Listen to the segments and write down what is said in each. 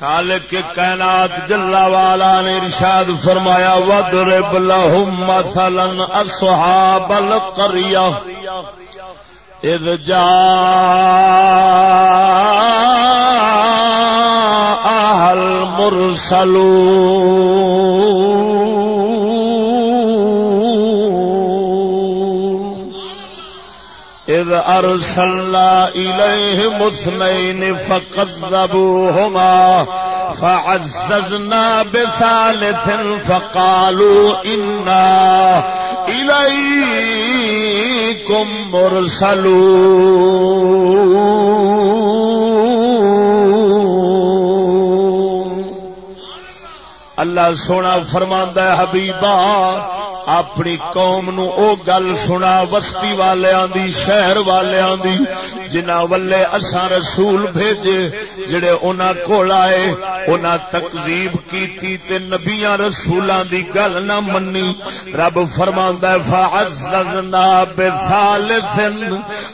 خالق کے کائنات جلا والا نے ارشاد فرمایا، وضرب لهم مثلا اصحاب القريه اذ جاء المرسلون اذ ارسلنا اليهم اثنين فكذبوهما فعززنا بثالث فقالوا انا اليكم مرسلون۔ اللہ سونا فرماندا ہے حبیبا اپنی قوم نو او گل سنا، وسطی والیاں دی، شہر والیاں دی جنہ ولے اساں رسول بھیجے، جڑے انہاں کول آئے، انہاں تکذیب کیتی تے نبیاں رسولاں دی گل نہ منی۔ رب فرماندا ہے، فعززنا بثالث۔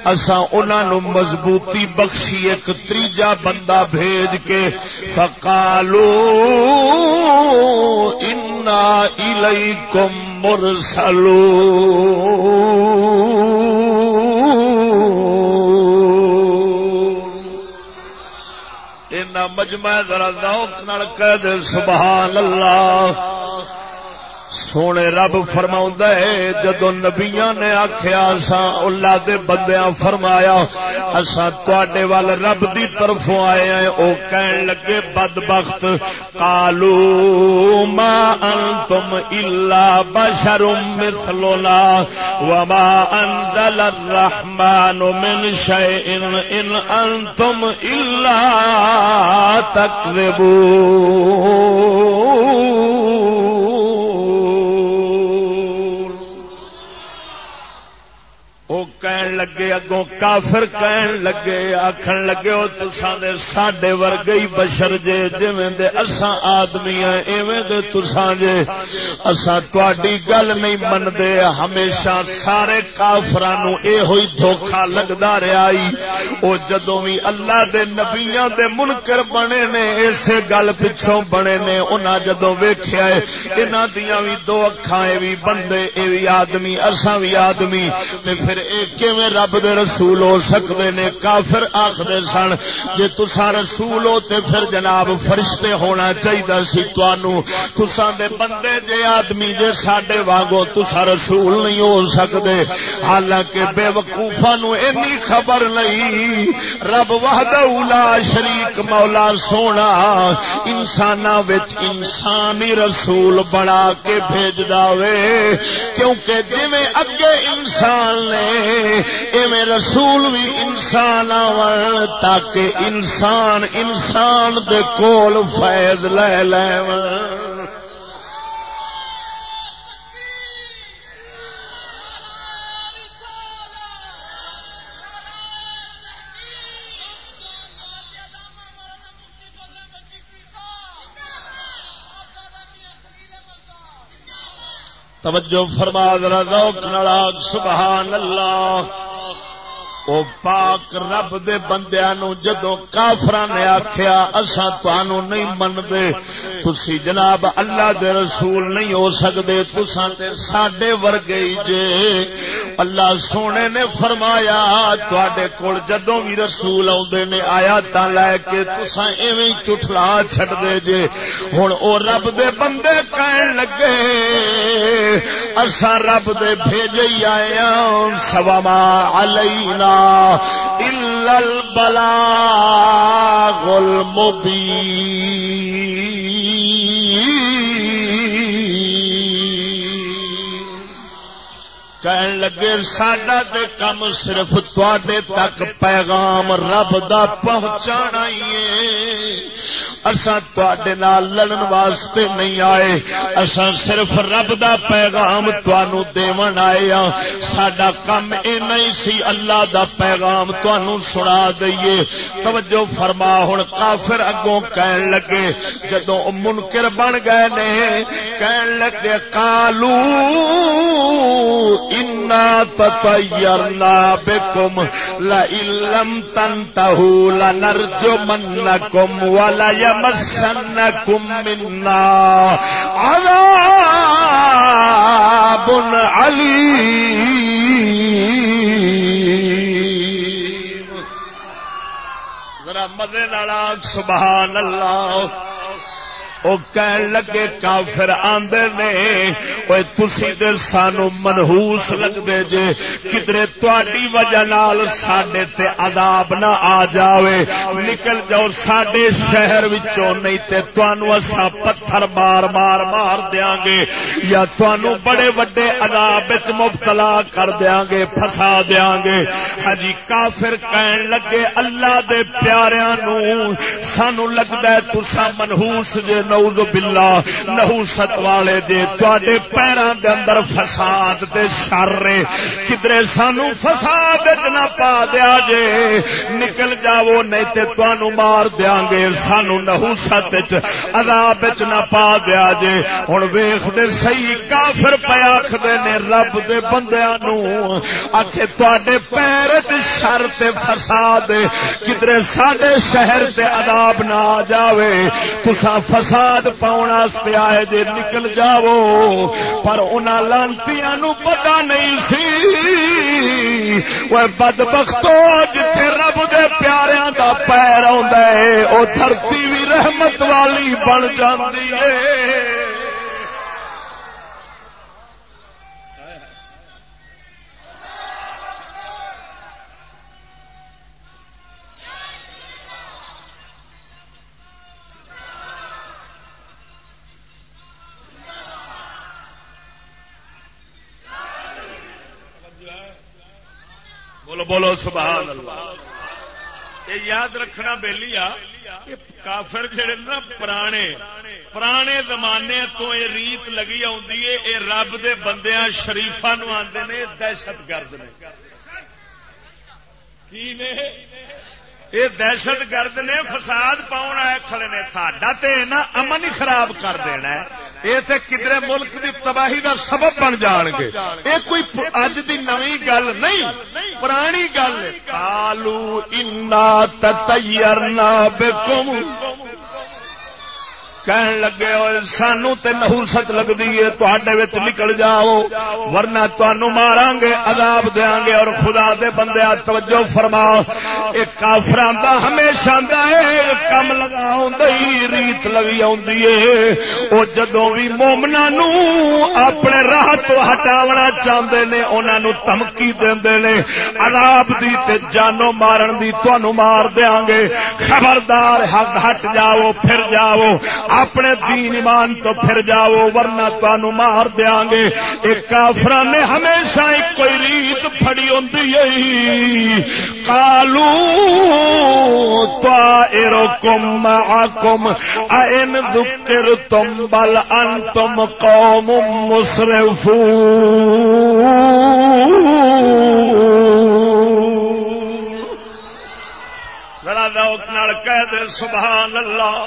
اساں انہاں نو مضبوطی بخشی، ایک تریجا بندہ بھیج کے فقالو ان انا الیکم مرسلون مجمع ذرا ذوق نال کہہ دے سبحان اللہ سونے رب فرما ہے، جدو نبیا نے آخیا اصا اللہ دے بندیاں فرمایا اصا تے وال رب دی طرف آئے ہیں۔ او کہن لگے بد بخت کالو ما انتم الا بشر مثلنا وما انزل الرحمن من شيء ان انتم الا تكذبون لگے، اگوں کافر کہن لگے آخر لگے وہ تسان دے ساڈے ورگے ہی بشر جے، جویں دے اساں آدمی ہیں، ایویں دے تسان جے۔ اساں تواڈی گل نہیں مندے ہمیشہ سارے کافراں نو اے ہوئی دھوکا لگدا رہیا ای او جدوں وی اللہ دے نبیاں دے منکر بنے نے اسے گل پچھوں بنے نے، انہاں جدوں ویکھیا اے انہاں دیاں وی دو اکھاں اے وی بندے اے وی آدمی، اساں وی آدمی۔ تے پھر اے کیویں رب دے رسول ہو سکتے نے، کافر آخر سن، جے تسا رسول ہو تے پھر جناب فرشتے ہونا چاہیے سی تنوع تسا دے بندے جے آدمی جے ساڈے وانگو تسا رسول نہیں ہو سکتے حالانکہ بے وقوفا نو اینی خبر نہیں۔ رب وحدہ اولا شریک، مولا سونا۔ انسان انسانی رسول بنا کے بھیج دے کیونکہ جی اگے انسان نے ایویں رسول بھی انسان آن تاکہ انسان انسان دے کول فیض لے لے توجہ فرما ذرا ذوق نال سبحان اللہ۔ او پاک رب دے بندیاں نو جدو کافراں نے آکھیا، اساں تانوں نہیں مندے تسی جناب اللہ دے رسول نہیں ہو سکدے، تساں تے ساڈے ورگے ہی جے۔ اللہ سونے نے فرمایا، تواڈے کول جدوں وی رسول اوندے نے آیاتاں لے کے تساں ایویں چٹھلا چھڈ دے جے۔ ہن او رب دے بندے کہن لگے، اساں رب دے بھیجے ہی آئے ہاں سوا علینا۔ إلا البلاغ المبين کہن لگے، ساڈا تے کم صرف تواڈے تک پیغام رب دا پہنچانا ہی ہے۔ اساں تواڈے نال لڑن واسطے نہیں آئے۔ اساں صرف رب دا پیغام تانوں دیون آئے ہاں۔ ساڈا کم اے نہیں سی، اللہ دا پیغام تانوں سنا دئیے۔ توجہ فرما، ہن کافر اگوں کہن لگے، جدوں منکر بن گئے نے، کہن لگے، قالو انا تطیرنا بكم، لئن لم تنتهوا لنرجمنكم ولا يمسنكم منا عَذَابٌ عَلِيمٌ۔ ذرا مزے نال سبحان اللہ۔ وہ کہن لگے کافر آندے نے وہ تسی دے سانو منحوس لگدے جے، کدرے تواڈی وجہ نال ساڈے تے عذاب نہ آ جاوے۔ نکل جاؤ ساڈے شہر وچوں، نہیں تے تانوں اسا پتھر مار مار مار دیاں گے، یا تانوں بڑے وڈے عذاب وچ مبتلا کر دیاں گے، پھسا دیاں گے۔ ہاں جی کافر کہن لگے، اللہ دے پیاریاں نو سانو لگدا ہے تسا منحوس جے نعوذ باللہ نحوست والے جے تواڈے پیراں دے اندر فساد تے شر کدرے سانو فساد وچ نہ پا دیا جے، نکل جاؤ، نہیں تے تانوں مار دیاں گے۔ سانو نحوست وچ عذاب وچ نہ پا دیا جے۔ ہن ویکھ دے صحیح، کافر پیا آکھدے نے رب دے بندیاں نو۔ آکھے تواڈے پیر وچ شر تے فساد کدرے ساڈے شہر تے عذاب نہ آ جاوے، تساں فساد فساد پاؤن آئے جے نکل جاؤ۔ پر ان لانتی نو پتا نہیں سی۔ وہ بد بختو جتھے رب دے پیاریاں دا پیر آ دھرتی بھی رحمت والی بن جاتی ہے۔ بولو بولو، سبحان اللہ۔ یہ یاد رکھنا بہلی آ کافر جڑے نا پرانے پرانے زمانے تو یہ ریت لگی آ رب دے بندیاں شریفا نو آتے نے دہشت گرد نے۔ کی نے؟ یہ دہشت گرد نے فساد پاؤن آئے کھڑے نے ساڈا تے نا امن ہی خراب کر دینا ہے۔ یہ تے کدرے ملک دی تباہی دا سبب بن جان گے۔ یہ کوئی اج دی نوی گل نہیں، پرانی گل کالو انا تیرنا بکم کہن لگے ہوئے سانو تے نحوست لگدی ہے تواڈے وچ نکل جاؤ ورنہ تانوں ماران گے عذاب دیاں گے اور خدا دے بندے توجہ فرماؤ اے کافراں دا ہمیشہ دا اے کم لگاؤں دی ریت لگی اوندی اے او جدوں وی مومناں نو اپنے راہ تو ہٹاونا چاہندے نے انہاں نو دھمکی دیندے نے عذاب دی تے جانو مارن دی تانوں مار دیاں گے خبردار ہٹ جاؤ پھر جاؤ اپنے دین ایمان تو پھر جاؤ، ورنہ تانو مار دیا گے۔ ایک کافر نے ہمیشہ ایک کوئی ریت پڑی ہوں کالو تو کم کم این دکر تم بل ان تم قوم مسرف ذرا ذوق نال کہہ دے، سبحان اللہ۔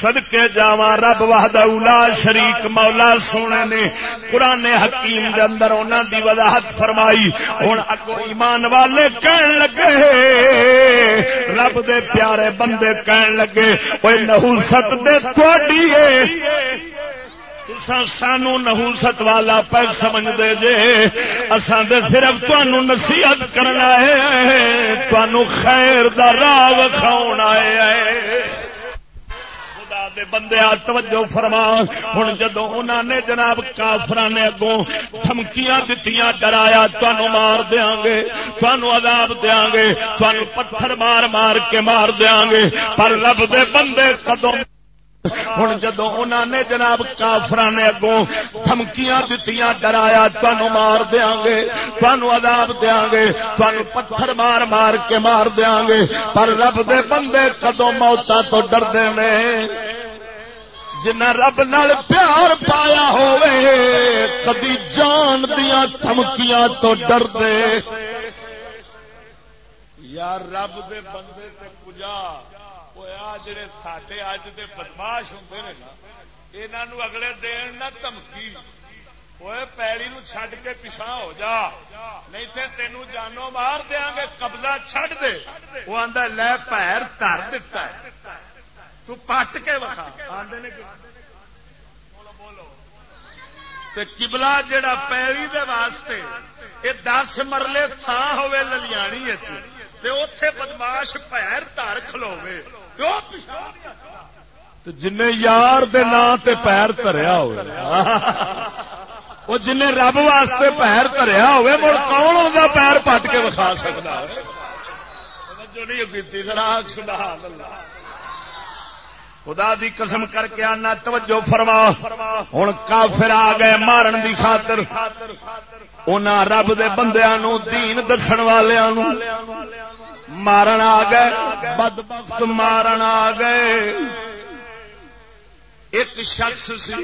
سدکے جاوا رب وحد اولا شریک مولا سونے نے قرآن حکیم دے اندر انہوں دی وضاحت فرمائی۔ ہوں اگو ایمان والے کہن لگے، رب دے پیارے بندے کہن لگے وہ نحوست دے تھوڑی سانو نحوست والا پہ سمجھ دے جے اسان دے صرف تنوع نصیحت کرنا ہے تنوع خیر دا راہ وکھاؤ آئے دے بندے توجہ فرما۔ ہوں جدو انہوں نے جناب کافر نے اگوں تھمکیاں دتیاں ڈرایا تنوع مار دیا گے تنوع عذاب دیا گے تنوع پتھر مار مار کے مار دیا گے پر رب دے بندے قدم ہوں جدو انہوں نے جناب کافر نے اگوں دھمکیاں دتیاں ڈرایا تنوع مار دیا گے تنوع عذاب دیا گے تنوع پتھر مار مار کے مار دیا گے پر رب دے بندے کدو موتا تو ڈردے نے۔ جنا رب نال پیار پایا ہوئے، کدی جان دیا تھمکیاں تو ڈر دے یار رب دے بندے تے کجا جڑے ساڈے اج دے بدماش ہوندے نے نا، انہاں نو اگلے دین نہ دھمکی۔ پیڑی نو چھڈ کے پچھا ہو جا، نہیں تے تینوں جانو مار دیا گے، قبضہ چھڈ دے۔ وہ آدھا لے پیر تر دتا ہے۔ تو پٹ کے وکھا۔ آدھے کبلا جڑا پیڑی دے واسطے یہ دس مرلے تھان ہوے للیانی اتے بدماش پیر تر کھلوے جن یار دے نا تے پیر تریا ہو وہ جن رب واسطے پیر تریا ہوئے مڑ کون ہوگا پیر پٹ کے وکھا سکتا جو نہیں کی سبحان اللہ۔ خدا دی قسم کر کے آنا، توجہ فرما۔ ہوں کافر آ گئے مارن دی خاطر۔ انہاں رب دے بندیاں نو دین دسن والیاں نو مارن آ گئے بد بخت مارن آ گئے۔ ایک شخص سی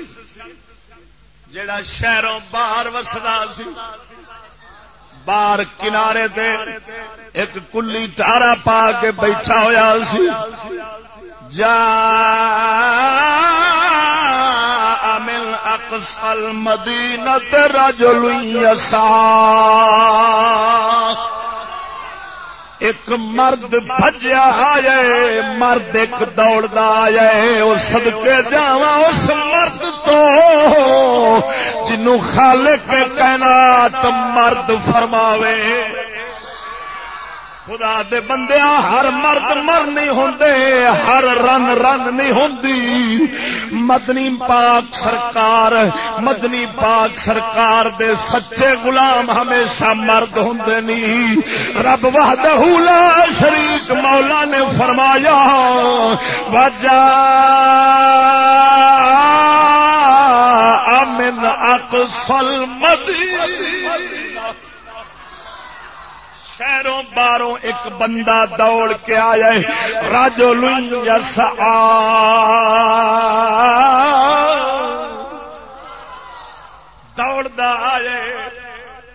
جڑا شہروں باہر وسدا سی۔ باہر کنارے تے ایک کلی ٹارا پا کے بیٹھا ہوا سی۔ جا من اقصى المدينة رجل يسعى ایک مرد بجیا آیا مرد ایک دوڑتا آیا وہ سدکے جا اس مرد تو جنو خالق کہنا تو مرد فرماوے۔ خدا دے بندیا ہر مرد مر نہیں ہوں ہر رن رن نہیں ہوں مدنی پاک سرکار، مدنی پاک سرکار دے سچے غلام ہمیشہ مرد ہوں نہیں رب وحدہ لا شریک مولا نے فرمایا، وجہ امن اقصل مدینہ شہروں باروں ایک بندہ دوڑ کے آیا راجو لس دوڑتا آیا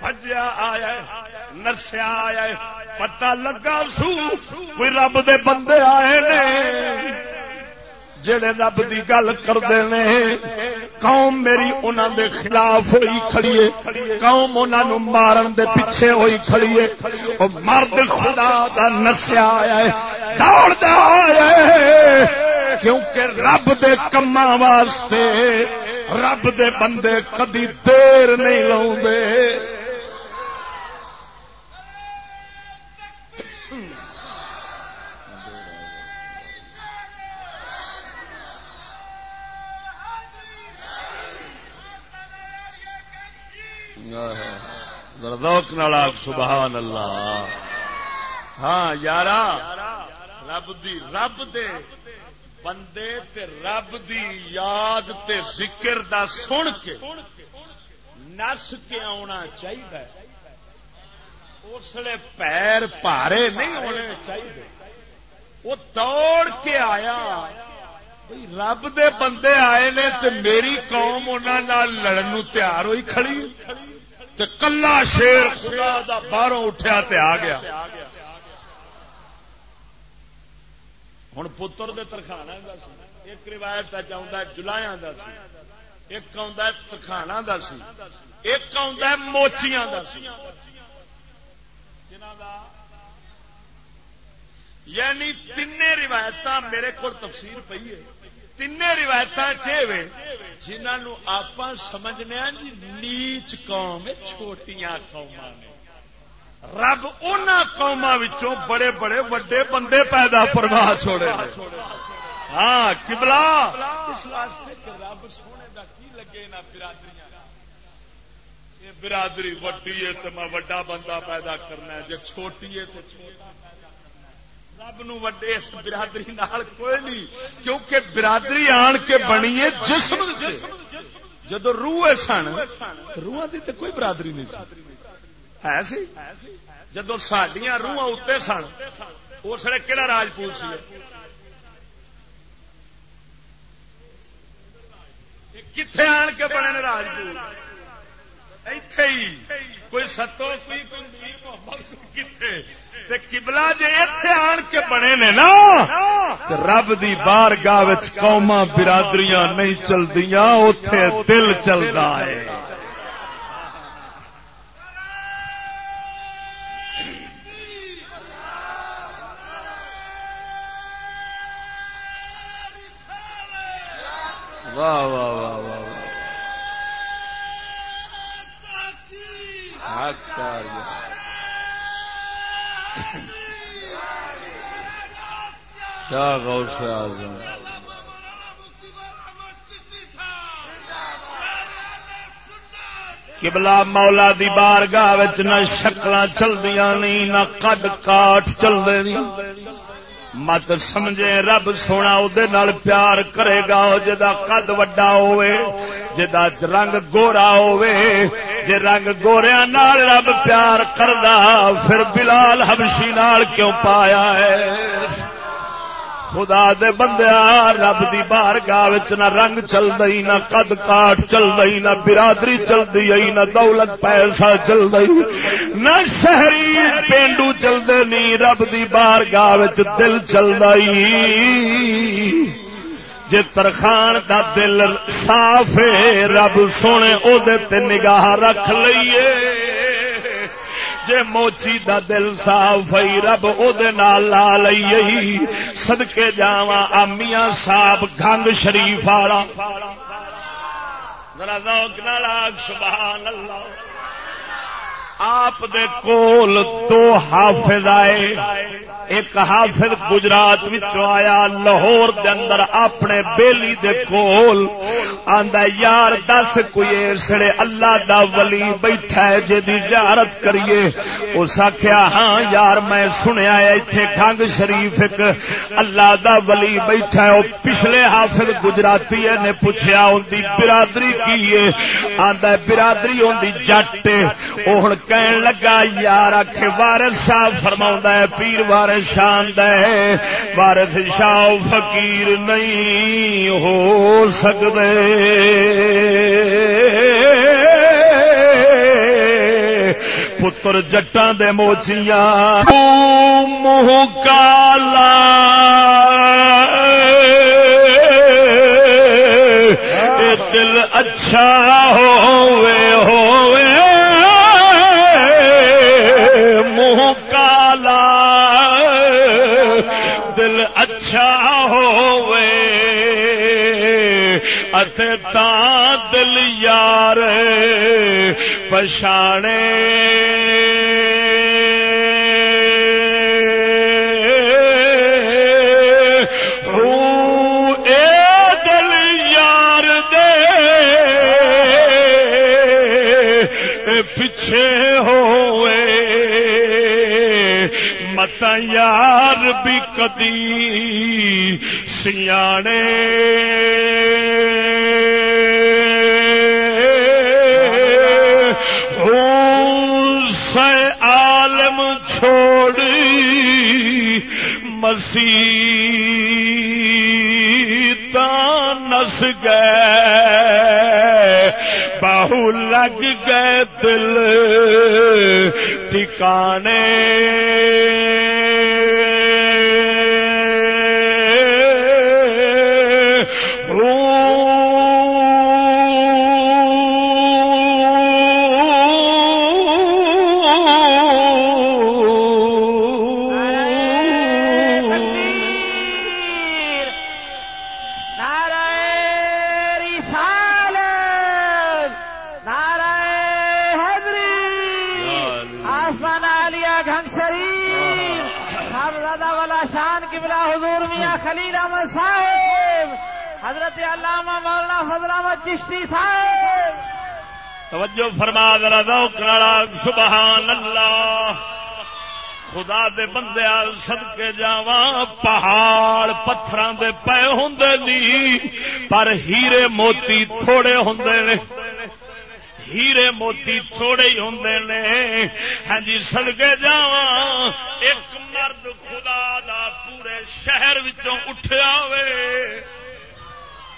بجیا آیا نرسیا آیا پتا لگا سو، کوئی رب دے بندے آئے نے۔ جڑے رب دی گل کرتے ہیں قوم میری انہوں دے خلاف ہوئی کھڑیے قوم انہوں مارن دے پیچھے ہوئی کھڑیے وہ مرد خدا دا نسیا آیا ہے دوڑ دا آیا ہے، کیونکہ رب دے کما واسطے، رب دے بندے کدی دیر نہیں لاؤ روک نالا سبحان اللہ ہاں یار رب دی رب دے بندے تے رب دی یاد تے ذکر دا سن کے نس کے آنا چاہیے۔ اس لیے پیر پارے نہیں ہونے چاہیے۔ وہ دوڑ کے آیا۔ رب دے بندے آئے نے تے میری قوم انہوں لڑن تیار ہوئی کھڑی۔ تے کلا شیر خدا دا باہروں اٹھیا تے آ گیا۔ ہوں پتر دے ترخانا ایک روایت چاہتا ہے جلایا کا سی۔ ایک آ ترخانا کا سی۔ ایک آ موچیاں کا سی۔ یعنی تین روایت میرے کو تفسیر پی ہے۔ تین روایت جنہوں آپ سمجھنے جی نیچ قوم چھوٹیاں قوم رب ان قوما بڑے بڑے وڈے بندے پیدا فرما چھوڑے ہاں کبلا اس واسطے رب سونے کا کی لگے نہ برادری برادری وڈی ہے تو میں وڈا بندہ پیدا کرنا جی چھوٹی ہے تو چھوٹا رب نو وڈے اس برادری نال کوئی نہیں، کیونکہ برادری آن کے بنی ہے جسم جدو روح سن روح کی تو کوئی برادری نہیں سی۔ ہے سی؟ جدو سڈیا روح اتنے سن، اس نے کہڑا راجپوت سی؟ کتنے آن کے بنے راجپوت اتے ہی۔ کوئی ستو کوئی کتنے کبلا قبلہ اتے آن کے بنے نے نا رب دی بار گاہ قوما برادریاں نہیں چلدیاں اتے دل چلتا ہے۔ واہ واہ واہ واہ واہ۔ کیا غوث اعظم قبلہ مولا دی بارگاہ نہ شکل چلدیاں نہیں نہ قد کاٹ چلتے نہیں مت سمجھے رب سونا نال پیار کرے گا جا قد وڈا ہوئے جدا رنگ گورا ہوئے جے رنگ گوریا نال رب پیار کردا پھر بلال حبشی نال کیوں پایا ہے خدا دے بندیا رب دی بار گاہ نہ رنگ چل رہی نہ قد کاٹ چل رہی نہ برادری چل رہی نہ دولت پیسہ چل رہی نہ شہری پینڈو چلتے نہیں رب دی بار گاہ دل چل رہی جے ترخان دا دل صاف ہے، رب سونے او دے تے نگاہ رکھ لئیے۔ جے موچی دا دل صاف ہی رب او دے نال لا لئی صدکے جاواں امیاں صاحب، گنگ شریف والا۔ ذرا ذوق نال سبحان اللہ۔ آپ دے کول دو حافظ آئے۔ ایک حافظ گجرات آیا، لاہور دے اندر اپنے بیلی دے کول۔ آندا یار دس کوئی اسڑے اللہ دا ولی بیٹھا ہے جے دی زیارت کریے۔ اس آخیا ہاں یار میں سنیا ہے، ایتھے شریف ایک اللہ دا ولی بیٹھا ہے۔ او پچھلے حافظ گجراتی نے پوچھا ان دی برادری کی ہے؟ آندا برادری ان دی جٹ او ہن کہن لگا، یار آخ وارث شاہ فرما ہے، پیر وارث شان دے وارث شاہ فقیر نہیں ہو سکتے پتر جٹاں دے موچیاں منہ کالا۔ دل اچھا ہوئے ہوئے اچھا ہوے اتے تا دل یار پچھانے۔ پیچھے ہوئے۔ مت بھی کدی سیانے۔ عالم چھوڑی مسیح نس گئے۔ بہو لگ گئے دل ٹھکانے۔ توجہ فرما، ذرا ذوق نال سبحان اللہ خدا دے بندے سد کے جاواں، پہاڑ پتھراں دے پے ہوندے نہیں پر ہیرے موتی تھوڑے ہوندے نے۔ ہیرے موتی تھوڑے ہی ہوں نے۔ ہاں جی سڑکے جا ایک مرد خدا دا پورے شہر وچوں اٹھیا وے۔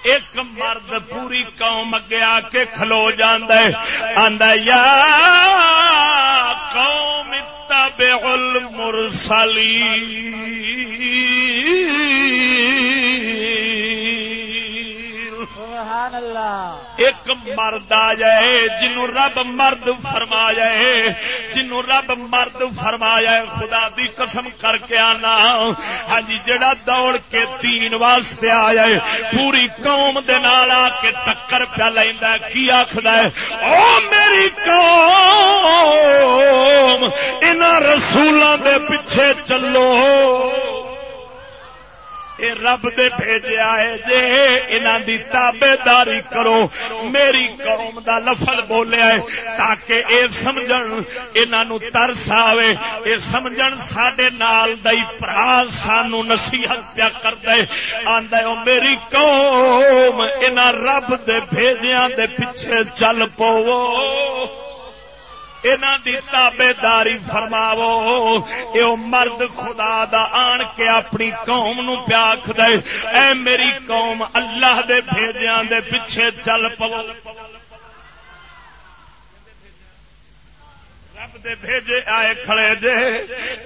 ایک مرد پوری قوم اگے آ کے کھلو جاندے آندا یا قوم تابع المرسلین۔ ایک مرد آ جائے جنو رب مرد فرما جائے۔ جنو رب مرد فرمایا خدا دی قسم کر کے آنا۔ ہاں جی جڑا دوڑ کے دین واسطے آ جائے پوری قوم دے نال آ کے ٹکر پیا لینا کی آخر او میری قوم، انہاں رسولوں دے پیچھے چلو۔ اے رب دے بھیجے آئے جے، انہاں دی تابے داری کرو۔ میری قوم دا لفظ بولے آئے تاکہ اے سمجھن، انہاں نو ترس آوے۔ اے سمجھن، ساڈے نال دئی پرا سانو نصیحت پیا کر دے آندا او میری قوم، انہاں رب دے بھیجیاں دے پیچھے چل پوو۔ تابے داری فرماو یہ مرد خدا دا آن کے اپنی قوم نو پیاکھ دے۔ اے میری قوم اللہ دے بھیجیاں دے پیچھے چل پو رب دے بھیجے آئے کھڑے جے۔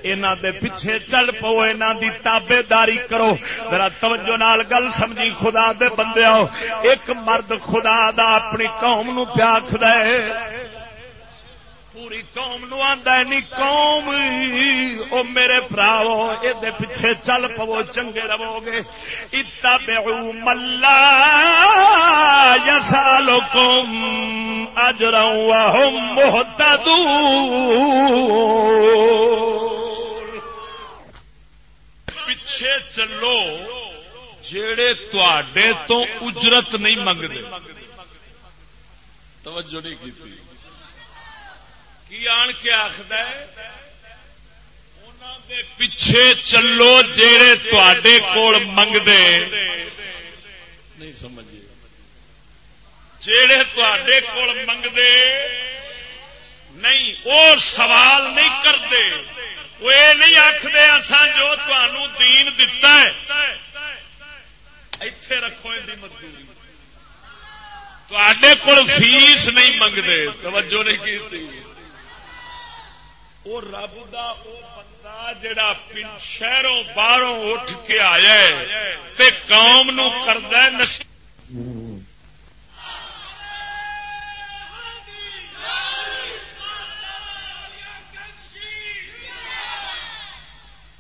اینا دے پیچھے چل پو اینا دی تابے داری کرو۔ ذرا توجہ نال گل سمجھی، خدا دے بندے آؤ۔ ایک مرد خدا دا اپنی قوم نو پیاکھ دے۔ پوری قوم نو آندا نی قوم، او میرے پراو اے دے پیچھے چل پو، چنگے رہو گے۔ اتبعوا ملا یسالکم اجرا وهم مهتدون پیچھے چلو، جیڑے تواڈے تو اجرت نہیں منگدے۔ توجہ نہیں کی کی آن کے آخد پیچھے چلو جیڑے تے کول منگتے نہیں سمجھے۔ جیڑے تے کول منگتے نہیں وہ سوال نہیں کرتے وہ یہ نہیں آخر اصا جو تمہوں دین دتا ہے۔ اتے رکھو ان مزدوری۔ تے کول فیس نہیں منگتے توجہ نہیں کی وہ رب دا او بندہ جڑا شہروں باہروں اٹھ کے آیا تے قوم نو کردا نصیحت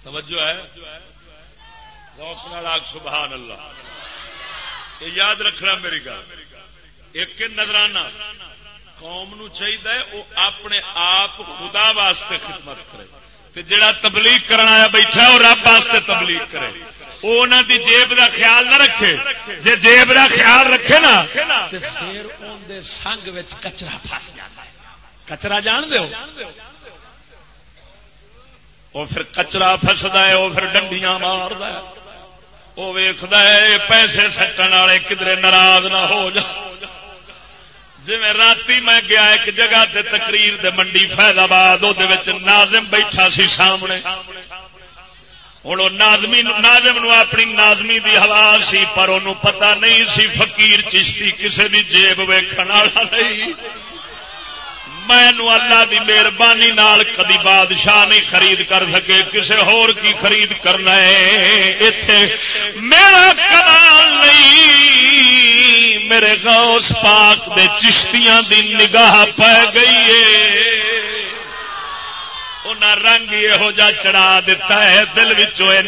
توجہ ہے؟ راگ سبحان اللہ۔ یہ یاد رکھنا میری گل۔ ایک نظرانہ قوم نو چاہیے وہ اپنے آپ خدا واسطے خدمت کرے۔ جڑا تبلیغ کرنا آیا بیٹھا وہ رب واسطے تبلیغ کرے۔ وہ انہوں دی جیب دا خیال نہ رکھے۔ جے جیب دا خیال رکھے نا پھر سنگ کچرا فس جاتا ہے۔ کچرا جان دو وہ پھر کچرا فسدا ہے، وہ پھر ڈنڈیاں مارد وہ ویخد پیسے سٹن والے کدھر ناراض نہ ہو جائے جی رات میں گیا، ایک جگہ تے تقریر دے منڈی فیض آباد ناظم بیٹھا سی سامنے۔ ہوں نازمی نازم نو اپنی نازمی دی ہوا سی، پر ان پتا نہیں سی فقیر چشتی کسی بھی جیب ویکھن والا نہیں۔ میں اللہ دی مہربانی نال کدی بادشاہ نہیں خرید کر سکے، کسے ہور کی خرید کرنا ہے؟ میرا کمال نہیں، میرے غوث پاک دے چشتیاں دی نگاہ پہ گئی ہے۔ رنگ یہو جا چڑھا دیتا ہے۔ دل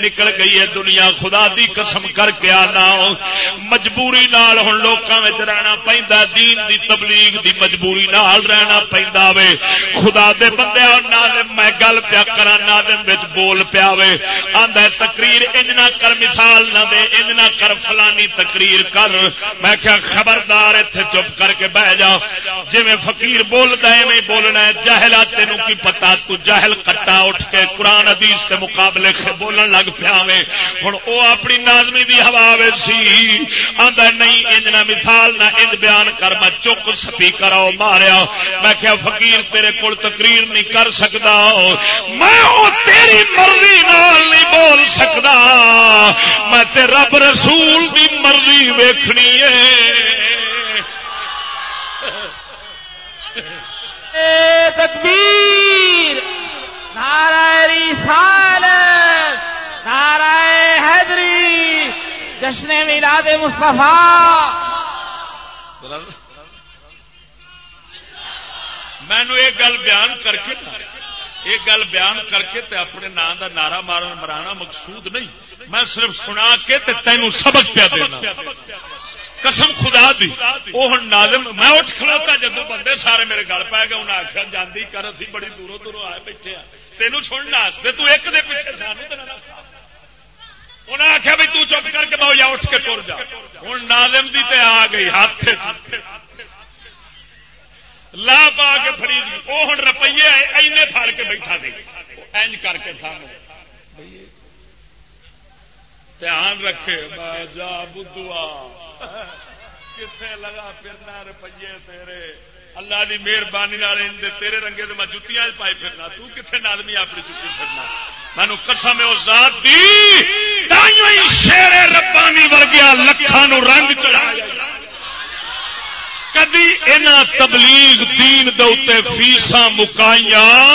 نکل گئی ہے دنیا۔ خدا دی قسم کر کے آنا۔ مجبوری نال ہوں لوکاں رہنا پہنتا دین دی تبلیغ دی مجبوری نال رہنا پہنتا وے۔ خدا دے بندے نادم میں گل پیا کرا نادم بچ بول پیا وے۔ آندا تقریر انجنا کر، مثال نہ دے انجنا کر، فلانی تقریر کر۔ میں کیا خبردار اتنے چپ کر کے بہ جا۔ جی فقیر بولتا ہے بولنا ہے جہلا تینوں کی پتا؟ تو جہل کٹا اٹھ کے قرآن ادیس کے مقابلے بولن لگ پیا ہوں وہ اپنی نازمی دی ہوا سی۔ آدھا نہیں، انج نہ مثال، نہ انج بیان کر۔ میں چک سپیکر آؤ ماریا۔ میں کیا فقیر، تیرے کول تقریر نہیں کر سکتا میں وہ تیری مرضی نال نہیں بول سکتا میں تے رب رسول دی مرضی ویکھنی ہے تکبیر! نعرہ رسالت، نعرہ حیدری جشن میلاد مصطفیٰ۔ مینو یہ گل بیان کر کے یہ گل بیان کر کے تے اپنے نام دا نعرہ مارن مرانا مقصود نہیں۔ میں صرف سنا کے تے تینوں سبق پیا دینا۔ قسم خدا دی وہ ہوں نازم میں اٹھ کھلوتا جدو بندے سارے میرے گل پی گئے انہیں آخیا جاندی کر، اسی بڑی دوروں دوروں آئے بیٹھے ہاں۔ تینوں سننا تو ایک دے پیچھے سانو انہیں آخیا بھائی تو چپ کر کے بہو یا اٹھ کے تر جا۔ ہوں نازم دی تے آ گئی، ہاتھ لا پا کے فرید وہ ہوں روپیے اینے پھڑ کے بیٹھا دے اینج کر کے سامنے۔ دھیان رکھے جا بدھوا کتنے لگا پھرنا روپیے تیرے؟ اللہ کی مہربانی تیرے رنگے تو میں جتیاں پائی پھرنا۔ تو کتنے نادمی اپنی جتی پھرنا؟ مینو قسم ذات دی۔ شیر ربانی ورگیا لکھان رنگ چڑھایا۔ کدی ان تبلیغ دین دے فیسا مکائیا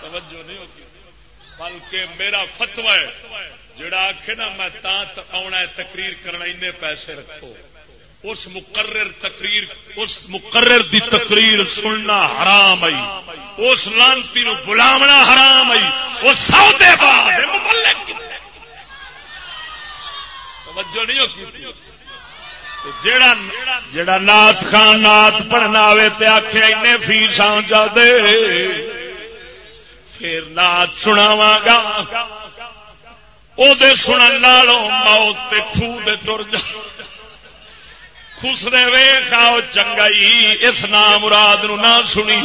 توجہ نہیں ہوتی۔ بلکہ میرا فتوا ہے۔ جڑا آخ نا میں آنا ہے، تقریر کرنا ان پیسے رکھو۔ اس مقرر تقریر، اس مقرر دی تقریر سننا حرام آئی۔ اس لانتی نو بلاونا حرام آئی۔ وہ سودے بعد توجہ نہیں ہوتی جیڑا جیڑا نات خان نات پڑھنا آئے تے آخ این فیس آ جا دے۔ پھر نات سناوا گا۔ وہ سنن لالو ماؤ خو دے تر جا خسرے وے کھاؤ چنگائی، اس نام مراد نو نہ سنی۔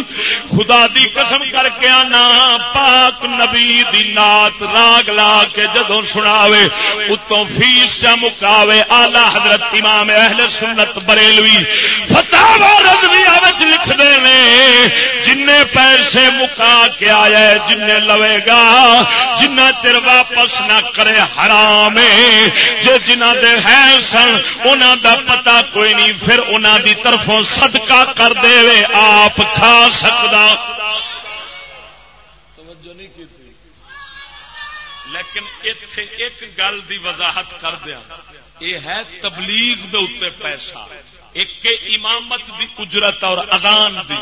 خدا دی قسم کر کے آنا، پاک نبی دی نات راگ لا کے جدو سناوے، اتوں فیس چا مکاوے۔ آلہ حضرت امام اہل سنت بریلوی فتح رضویہ وچ لکھ دے نے جن پیسے مکا کے آیا ہے جن لوے گا، جنہ چر واپس نہ کرے حرام جے جنہ دے ہے سن، انہاں دا پتہ کوئی کوئی نہیں، پھر انہوں دی طرفوں صدقہ کر دے آپ کھا سکتا لیکن اتے ایک گل دی وضاحت کر دیا یہ ہے تبلیغ دے اتنے پیسہ۔ ایک امامت دی اجرت اور اذان دی۔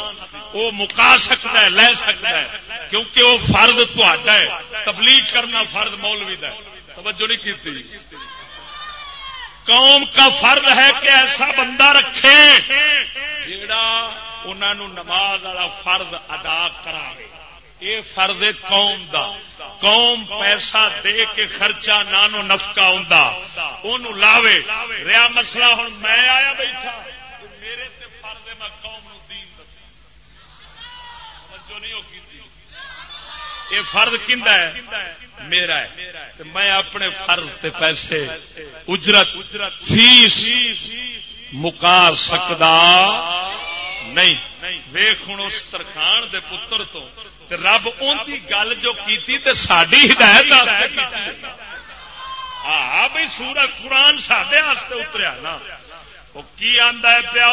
وہ مکا سکتا ہے، لے سکتا ہے۔ کیونکہ وہ فرد ہے۔ تبلیغ کرنا فرد مولوی دا توجہ نہیں کی قوم کا فرد ہے کہ ایسا بندہ رکھے جڑا انہوں نماز والا فرد ادا کرا یہ فرد قوم دا۔ قوم پیسہ دے کے خرچہ نانو نفکا ہوں لاوے۔ ریا مسئلہ ہوں میں آیا بیٹھا۔ میرے تے فرد میں قوم نو دین دسا نہیں یہ فرد کھا ہے؟ میرا ہے۔ میں اپنے فرض تے پیسے، اجرت، فیس مکار سکتا نہیں۔ ویخ ہوں اس ترخان دے پتر تو رب ان کی گل جو کیتی تے ساری ہدایت ہاں بھائی سورج قرآن سڈے اتریا نا۔ وہ کی آدھا ہے پیا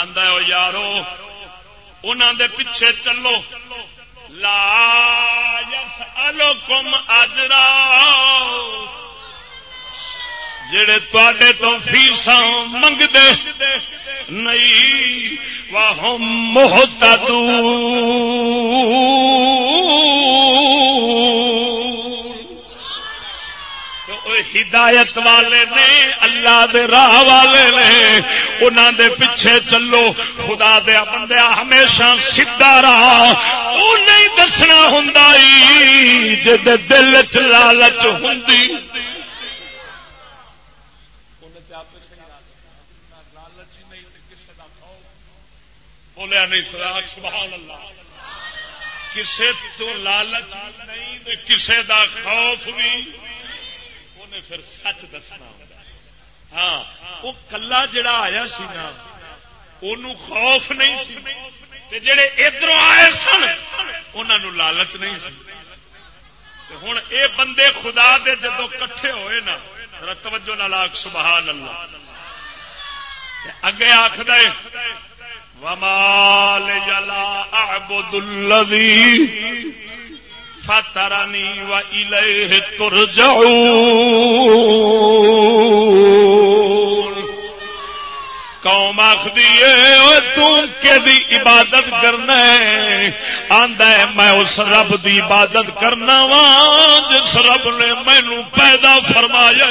آدھا یارو انہوں دے پیچھے چلو۔ لا يسألكم اجرا جڑے تے تو فیسا منگتے نہیں وہ محتدو ہدایت والے نے، اللہ دے راہ والے نے انہوں دے پیچھے چلو، خدا دیا بندیا ہمیشہ سیدا راہ وہ نہیں دسنا ہوں جد دل چ لالچ ہوں بولیا نہیں سراغ سبحان اللہ کسے تو لالچ نہیں کسے دا خوف بھی۔ انہیں پھر سچ دسنا ہاں وہ کلا جڑا آیا سی نا خوف نہیں سی۔ جڑے ادھر آئے سن انہوں لالچ نہیں سی۔ ہوں اے بندے خدا دے جدو کٹھے ہوئے نا توجہ نالاک سبحان اللہ اگے آخد ومال جلا اعبد الذی فترنی و الیہ ترجعون۔ قوم آخری دی عبادت کرنا آندا ہے، میں اس رب دی عبادت کرنا وا جس رب نے مینو پیدا فرمایا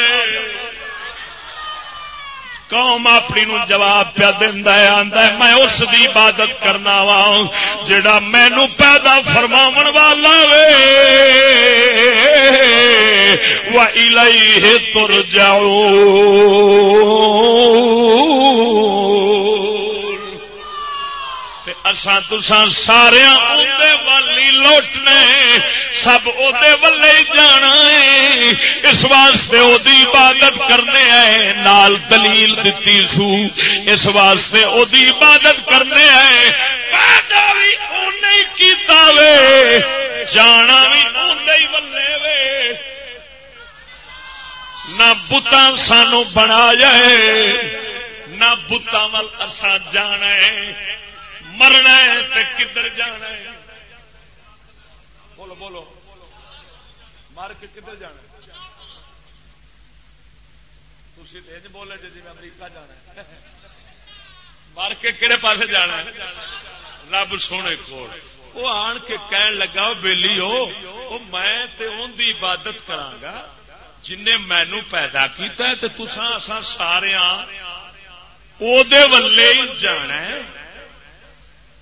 قوم اپنی نو جواب پیا دینا ہے، آندا ہے، میں اس دی عبادت کرنا وا، جڑا مینو پیدا فرماون والا وے۔ و الیہ اساں تساں سارے والی لوٹنے۔ سب ادے ولے جانا ہے۔ اس واسطے او دی عبادت کرنے آئے نال دلیل دتی سو۔ اس واسطے او دی عبادت کرنے آئے پیدا بھی اُنہیں کیتا وے۔ جانا بھی اُنہیں ولے وے۔ نہ بتا سانو بنا جائے نہ بتا ول اسا جانا ہے۔ مرنا ہے تے کدھر جانا ہے۔ بولو بولو۔ مار کے کدھر جانا؟ تھی بولے جی جی امریکہ جانا مار کے کہڑے پاسے جانا رب سونے کو وہ آن کے کہن لگا بےلی ہو میں تے ان دی عبادت کرانگا جن مینو پیدا کیتا ہے تے تساں، اساں سارے او دے ولے ہی جانا ہے۔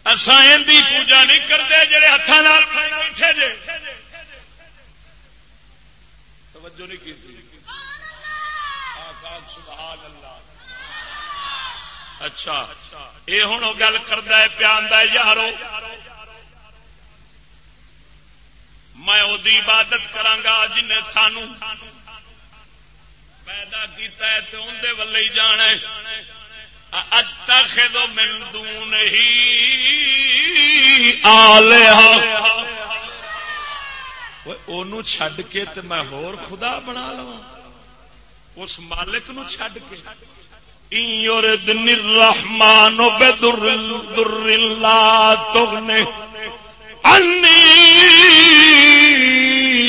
دی پوجا نہیں کرتے جڑے ہاتھ بیٹھے جے۔ توجہ نہیں کی اچھا یہ ہوں گل کرتا ہے پیا یارو۔ میں وہی عبادت کرانگا جن سانو پیدا کیتا ہے تو اندر ولے ہی جانا اتخذ من دونه آلہا اونوں چھڈ کے تے میں ہور خدا بنا لواں اس مالک نو چھڈ کے ان یردن الرحمن بدر در لا تغنی انی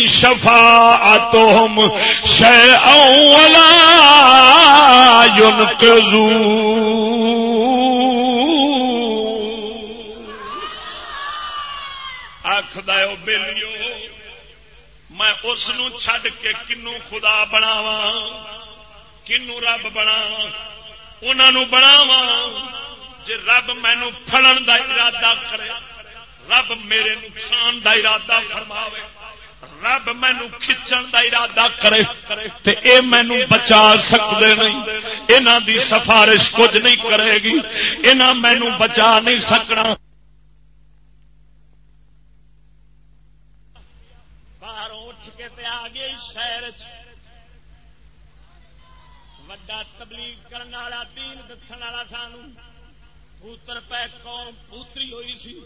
شفاعتهم شیئا ولا آخد میں اس چھڈ کے کنو خدا بناوا کنو رب بناوا انہوں بناوا جی رب مینو فلن کا ارادہ کرے، رب میرے نقصان کا ارادہ فرماوے۔ رب مینو کھچن کا ارادہ کرے تے اے مینو بچا سکتے نہیں۔ انہوں دی سفارش کچھ نہیں کرے گی۔ انہوں مینو بچا نہیں سکنا۔ باہر اٹھ کے تے آ گئی شہر وڈا تبلیغ کرنے والا، دین دکھن والا سانو پوتر پہ قوم پوتری ہوئی سی۔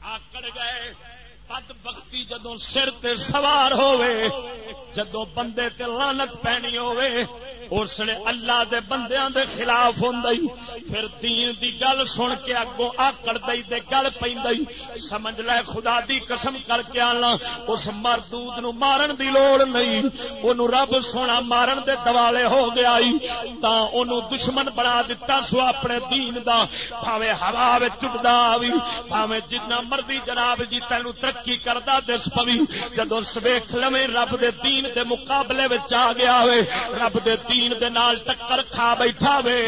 آکڑ گئے۔ بد بختی جدو سر تے سوار ہوئے جدو بندے تے لانت پینی ہوئے اس نے اللہ دے بندیاں دے خلاف ہوں پھر دین دی گل سن کے اگوں آکڑ دئی دے گل پی سمجھ لے خدا دی قسم کر کے آنا، اس مردود نو مارن دی لوڑ نہیں۔ انہوں رب سونا مارن دے دوالے ہو گیا تا انہوں دشمن بنا دیتا سو اپنے دین دا۔ پاوے ہوا چٹدا بھی پاوے جتنا مرضی جناب جی تینوں ترقی کردا دس پوی۔ جدو سویخ لوے رب دے دین دے مقابلے آ گیا ہوئے، رب دے دین دے نال ٹکر کھا بیٹھا وے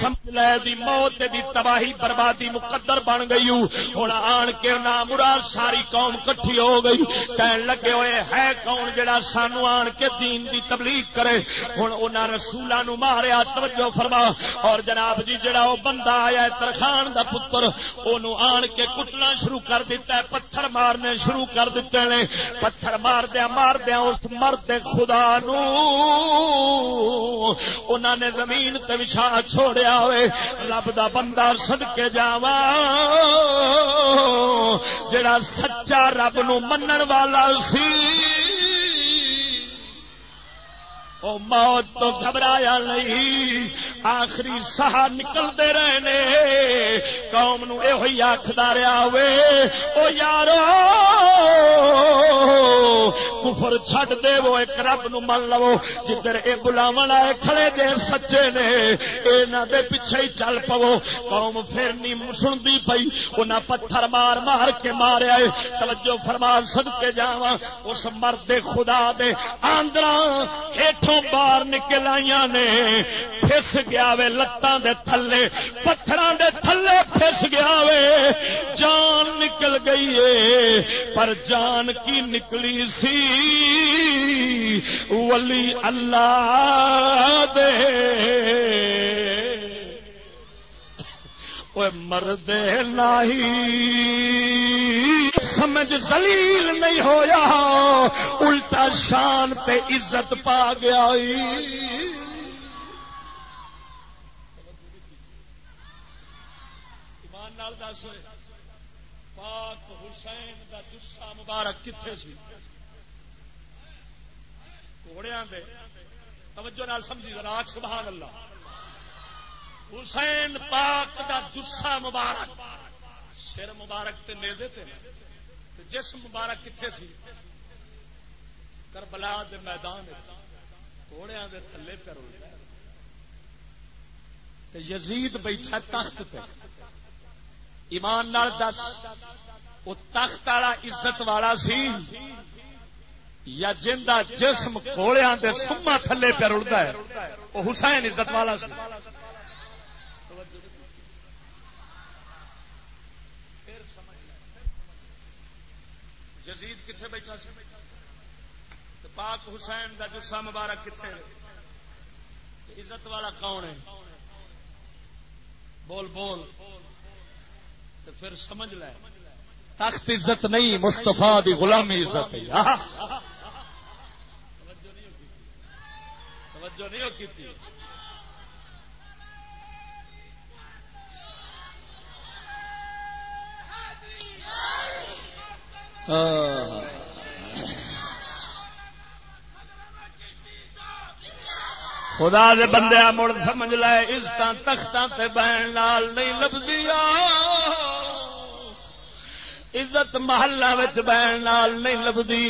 سمجھ لے دی موت دی تباہی بربادی مقدر بن گئی ہوں آن کے نا مراد ساری قوم کٹھی ہو گئی۔ کہن لگے ہوئے ہے کون جڑا سانو آن کے دین دی تبلیغ کرے؟ ہوں انہاں رسولاں نو ماریا، توجہ فرما۔ اور جناب جی جڑا وہ بندہ آیا ترخان دا پتر، اونوں آن کے کٹنا شروع کر دیتا ہے، پتھر مارنے شروع کر دیتے نے، پتھر مار دیا مار دیا اس مرد خدا نو۔ انہوں نے زمین تے وچھا چھوڑیا ہوئے، رب دا بندہ سد کے جاوا جڑا سچا رب نو منن والا سی۔ او موت تو گھبرایا نہیں، آخری سہا نکلتے رہنے۔ قوم نو یہ آخر رہا ہوئے، او یارو، کفر چھڈ دے وہ ایک رب نو من لو۔ جدھر اے بلاون آئے کھڑے دے، سچے نے انہاں دے پیچھے ہی چل پو۔ قوم پھر نہیں سنتی پئی، انہاں پتھر مار مار کے ماریا توجہ فرما، صدقے جاواں، اس مرد خدا دے آندرا ہیٹھوں باہر نکل آئی نے، پھس گیا وے لتاں دے تھلے، پتھراں دے تھلے پھس گیا وے، جان نکل گئی ہے پر جان کی نکلی سی؟ ولی اللہ دے۔ مرد نہیں سمجھ زلیل نہیں ہویا، الٹا شان تے عزت پا گیا دس، پاک حسین دا جسا مبارک کتنے سی؟ گھوڑیا توجہ نال سمجھی راک سبحان اللہ۔ حسین پاک دا جسا مبارک۔ سر مبارک تے نیزے تے۔ جسم مبارک کتنے سی؟ کربلا دے میدان گھوڑیا دے تھلے پہ رول یزید بیٹھا تخت پہ۔ ایمان نال دس، وہ تخت والا عزت والا سی یا جن کا جسم گھوڑیا دے سما تھلے پہ رلتا ہے، وہ حسین عزت والا سی۔ جزید کتنے بیٹھا سی؟ پاک حسین کا جسا مبارک کتنے عزت والا کون ہے؟ بول بول۔ تو پھر سمجھ لے۔ تخت عزت نہیں مستفا دی غلامی عزت ہے۔ توجہ نہیں ہو خدا دے بندے مڑ سمجھ لے، اس تختاں تے بہن نال نہیں لبدی عزت محلہ بہن نال نہیں لبدی،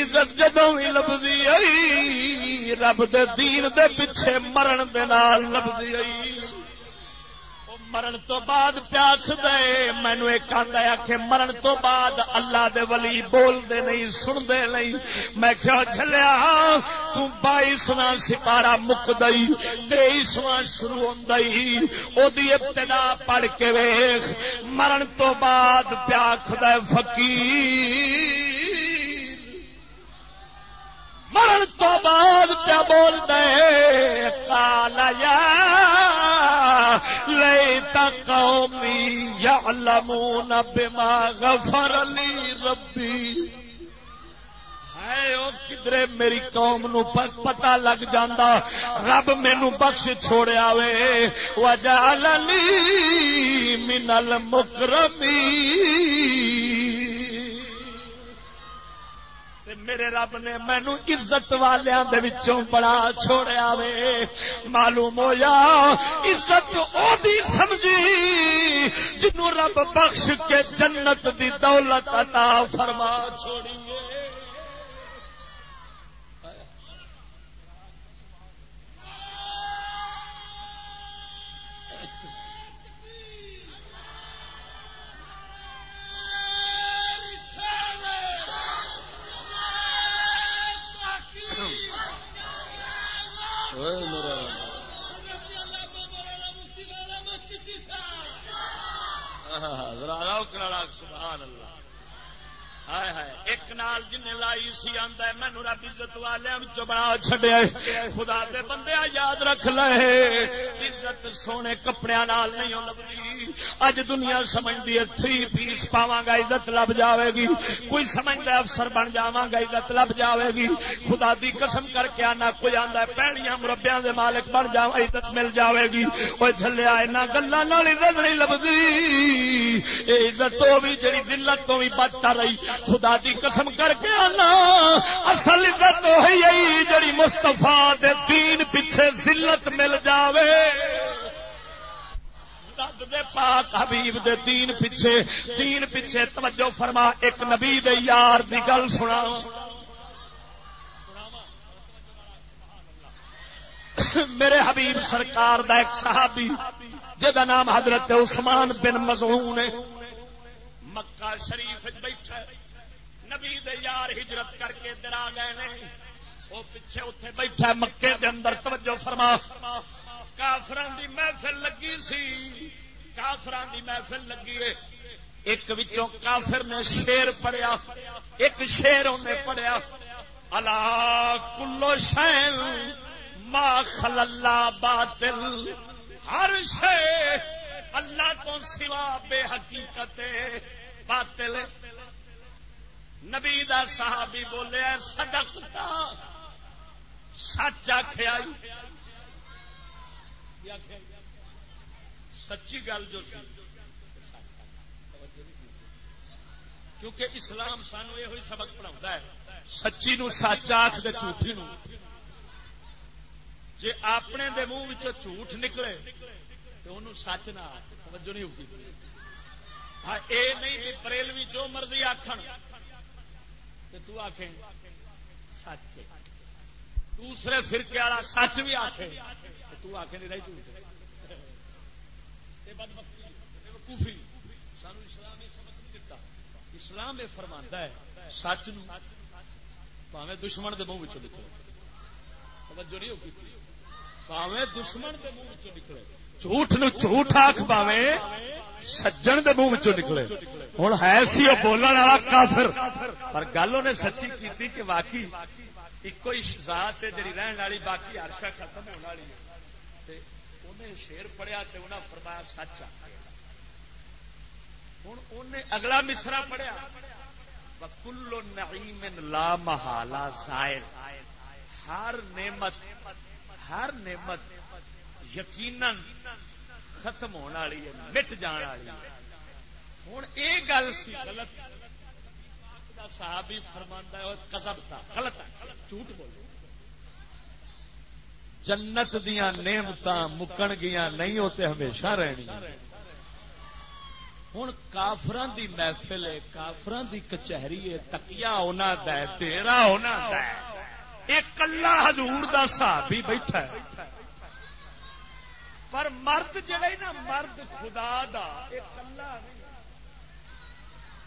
عزت جدوں بھی لبدی آئی، رب دے دین دے پیچھے مرن دے نال لبدی آئی۔ مرن تو بعد پیاکھ دے۔ مینو ایک آدھا کہ مرن تو بعد اللہ دے ولی بول دے نہیں سن دے نہیں۔ میں کیا چلیا تو بائیسواں سپارا مک دئی تیئیسواں شروع ہوں او دی ابتدا پڑھ کے ویخ مرن تو بعد پیاکھ دے فقیر۔ مرن تو بعد پیا بول دے کالا لے قومی یعلمون بما غفر لی ربی۔ کدرے میری قوم نو پتا لگ جاندہ رب مینو بخش چھوڑیا وے۔ وجالنی من المکرمی میرے رب نے مینو عزت والوں بڑا چھوڑیا وے۔ معلوم ہوا عزت دی سمجھی جنوں رب بخش کے جنت دی دولت عطا فرما چھوڑی سبحان اللہ۔ ایک نال جن لائی سی آدھا مینو رب عزت والے ہاں بڑا چڈیا خدا دے بندے یاد رکھ لے۔ عزت سونے کپڑے نال نہیں لگتی اج دنیا سمجھتی ہے تھری پیس پاوا گا عزت لب جاوے گی کوئی سمجھتا افسر بن جا گا عزت لب جاوے گی خدا دی قسم کر کے آنا، کوئی آدھا پیڑیاں مربیا دے مالک بن جا، عزت مل جاوے گی وہ چلیا یہاں گلوں عزت نہیں لبھی عزت تو بھی جی دلت تو بھی بچتا رہی۔ خدا دی قسم کر کے آنا۔ اصل عزت وہی جڑی مصطفیٰ دے دین پیچھے ذلت مل جاوے۔ پاک حبیب دے دین پیچھے تین پیچھے توجہ فرما، ایک نبی دے یار دی گل سنا میرے حبیب سرکار دا ایک صحابی جا نام حضرت عثمان بن مزہ ہے، مکہ شریف بیٹھا نبی دے یار ہجرت کر کے ادھر آ گئے نے۔ وہ پیچھے اتنے بیٹھا مکے دے اندر، توجہ فرما۔ کافران دی محفل لگی سی۔ کافران دی محفل لگی ہے۔ ایک وچوں کافر نے شیر پڑیا ایک شیر انہیں پڑیا اللہ کلو شین ما خل اللہ باطل۔ ہر شے اللہ تو سوا بے حقیقت باطل نبی دا صحابی بولے صدقتا سچ آخیا سچی گل جو سی۔ کیونکہ اسلام سانو یہ سبق پڑھا ہے۔ سچی نو، سچ آخ دے جھوٹھی نو۔ جی اپنے دے منہ جھوٹ نکلے تو انہوں سچ نہ توجہ نہیں ہوگی۔ ہاں اے نہیں بریلوی جو مرضی آخن تو آخ سچ دوسرے فرقے والا سچ بھی آخ تو آخ نہیں رہی جھوٹ۔ سانو اسلام یہ سبق نہیں دیتا اسلام یہ فرما ہے، سچ پاوے دشمن دے منہ نکلے۔ توجہ نہیں ہوگی پاوے دشمن دے منہ نکلے۔ جھوٹ نو جھوٹ آخ پاوے سجن دے منہ نکلے۔ ہوں ہے سی وہ بولنے والا کافر. پر گل انہیں سچی کی کہ واقعی ایک ذات ہے جی رہن والی، باقی ہرشا ختم ہونے والی انہیں شیر پڑھیا تو انہیں فرمایا سچ ہوں انہیں اگلا مصرا پڑھیا۔ کلو نعیم لا محالہ زائل ہر نعمت ہر نعمت یقیناً ختم ہونے والی ہے، مٹ جان والی ہے۔ ہوں یہ گل سی غلط صاحب ہی فرماندہ ہے کسب تھا، غلط جھوٹ بول جنت دیا نعمت مکن گیا نہیں ہوتے ہمیشہ رہنی ہوں کافران دی محفل ہے کافران دی کچہری ہے تکیا ہونا دیرا ہونا ایک کلا حضور دا صحابی بیٹھا ہے۔ پر مرد جڑے نا، مرد خدا دا، ایک کلا نہیں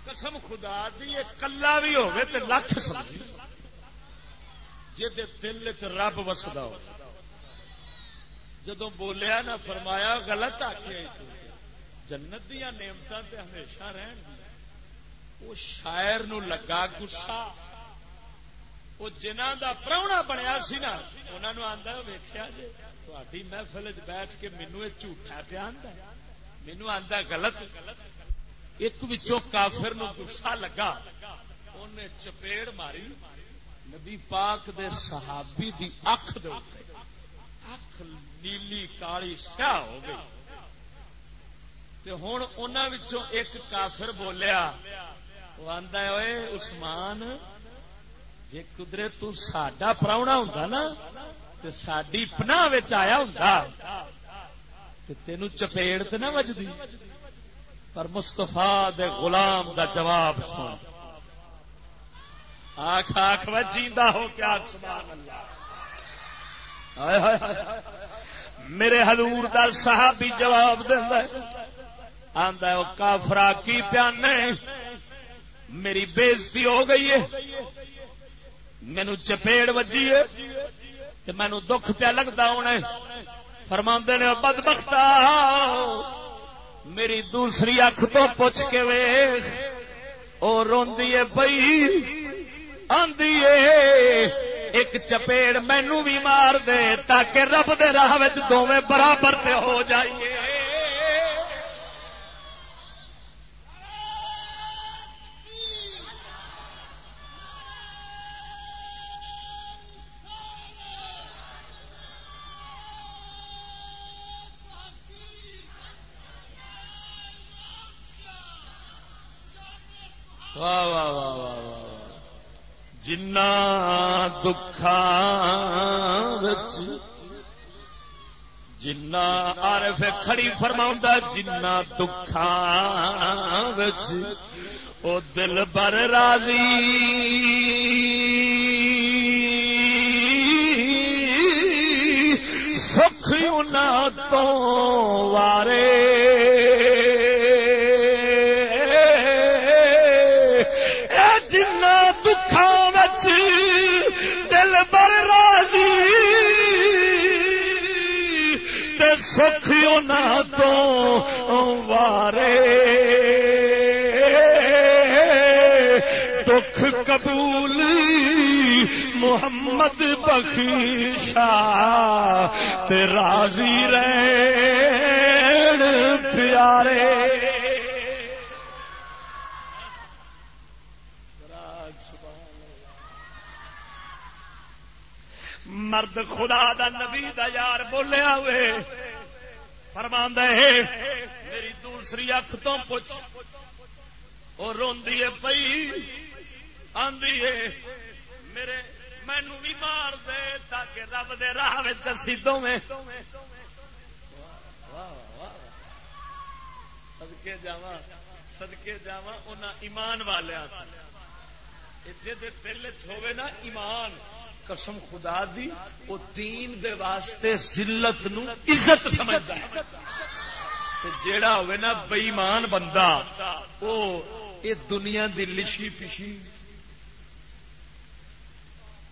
قسم خدا دی کلا بھی ہوگی تے لکھ سمجھی۔ جی دل چ رب وسدا ہو۔ جدو بولیا نا، فرمایا، غلط آخیا جنت دیا نعمت تے ہمیشہ رہن وہ شاعر نو لگا گسا۔ وہ جنہ دا پراؤنا بنیا سی نا انہوں آتا ویخیا جی تھی محفل بیٹھ کے مینو یہ جھوٹا پیا آدھا مینو آدھا آتا گلت ایک بچوں کافر نو گسا لگا۔ انہیں چپیڑ ماری۔ نبی پاک دے صحابی دی اکھ دے اکھ نیلی کالی سیاہ ہو گئی۔ ہوں ان ایک کافر بولیا وہ آدھا ہوئے اسمان جی قدرے تا پراؤنا ہوں نا تو ساری پناہ آیا ہوں تین چپیڑ تو نہ وجدی۔ پر مستفا دے غلام دا جواب سن۔ آخ آخ میں جیندہ ہو کیا سبحان اللہ۔ میرے حضور دا صحابی جواب دینا آندا وہ کافرا کی پیانے میری بےزتی ہو گئی ہے۔ مینو چپیڑ وجی ہے۔ مینو دکھ پیا لگتا ہونا فرما نے بد بختا میری دوسری اکھ تو پوچھ کے وے وہ روی پئی آدھی ایک چپیڑ مینو بھی مار دے تاکہ رب دے راہ دونوں برابر تے ہو جائیے۔ واہ واہ واہ واہ جنا دکھا جنا عارف کھڑی فرما جنا دکھا او دل بر راضی۔ سکھ تو وارے۔ سکھ تو وارے۔ دکھ قبول محمد بخشا تے راضی رہن پیارے۔ مرد خدا دا نبی دا یار بولیا ہوئے۔ فرمان ہے، میری دوسری اکھ تو پوچھ۔ وہ روندی ہے پئی۔ آندی ہے، میرے مینو بھی مار دے تاکہ رب دے راہ سیدوں میں سدکے جا سدکے جا ایمان والے جی دل چ نا ایمان قسم خدا دی، وہ دین دے واسطے ذلت نو عزت سمجھتا ہے۔ جیڑا ہوئے نا بےمان بندہ وہ یہ دنیا دی لشی پشی۔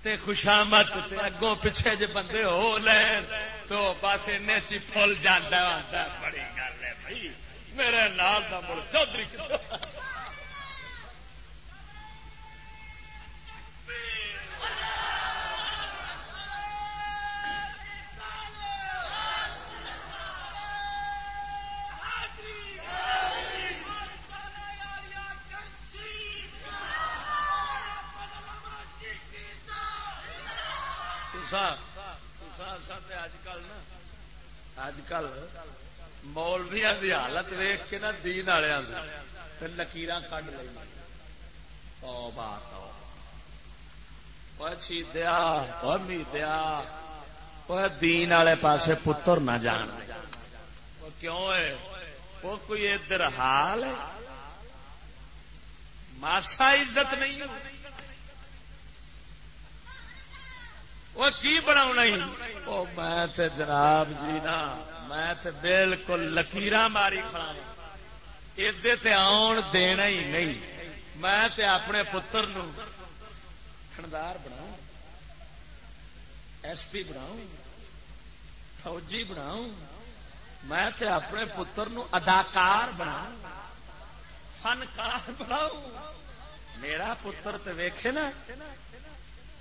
تے خوشامت تے اگوں پیچھے جے بندے ہو لین، تو بس ان چی پھول جانا بڑی گل ہے بھائی، میرے نال کا مڑ چودھری اج کل نا اج کل مولویا کی حالت ویخ کے نا دین والے لکیر کڈ لی بات دیا دیا دین والے پاسے پتر نہ جان۔ کیوں ہے وہ کوئی ادھر حال ہے؟ ماسا عزت نہیں وہ کی بنا میں تے جناب جی نا، میں تے بالکل لکیر ماری کھڑا ہاں۔ ادے آن دینا ہی نہیں۔ میں تے اپنے پتر نو کھندار بنا ایس پی بناؤ فوجی بناؤ میں تے اپنے پتر نو اداکار بنا فنکار بناؤ میرا پتر تے ویکھے نا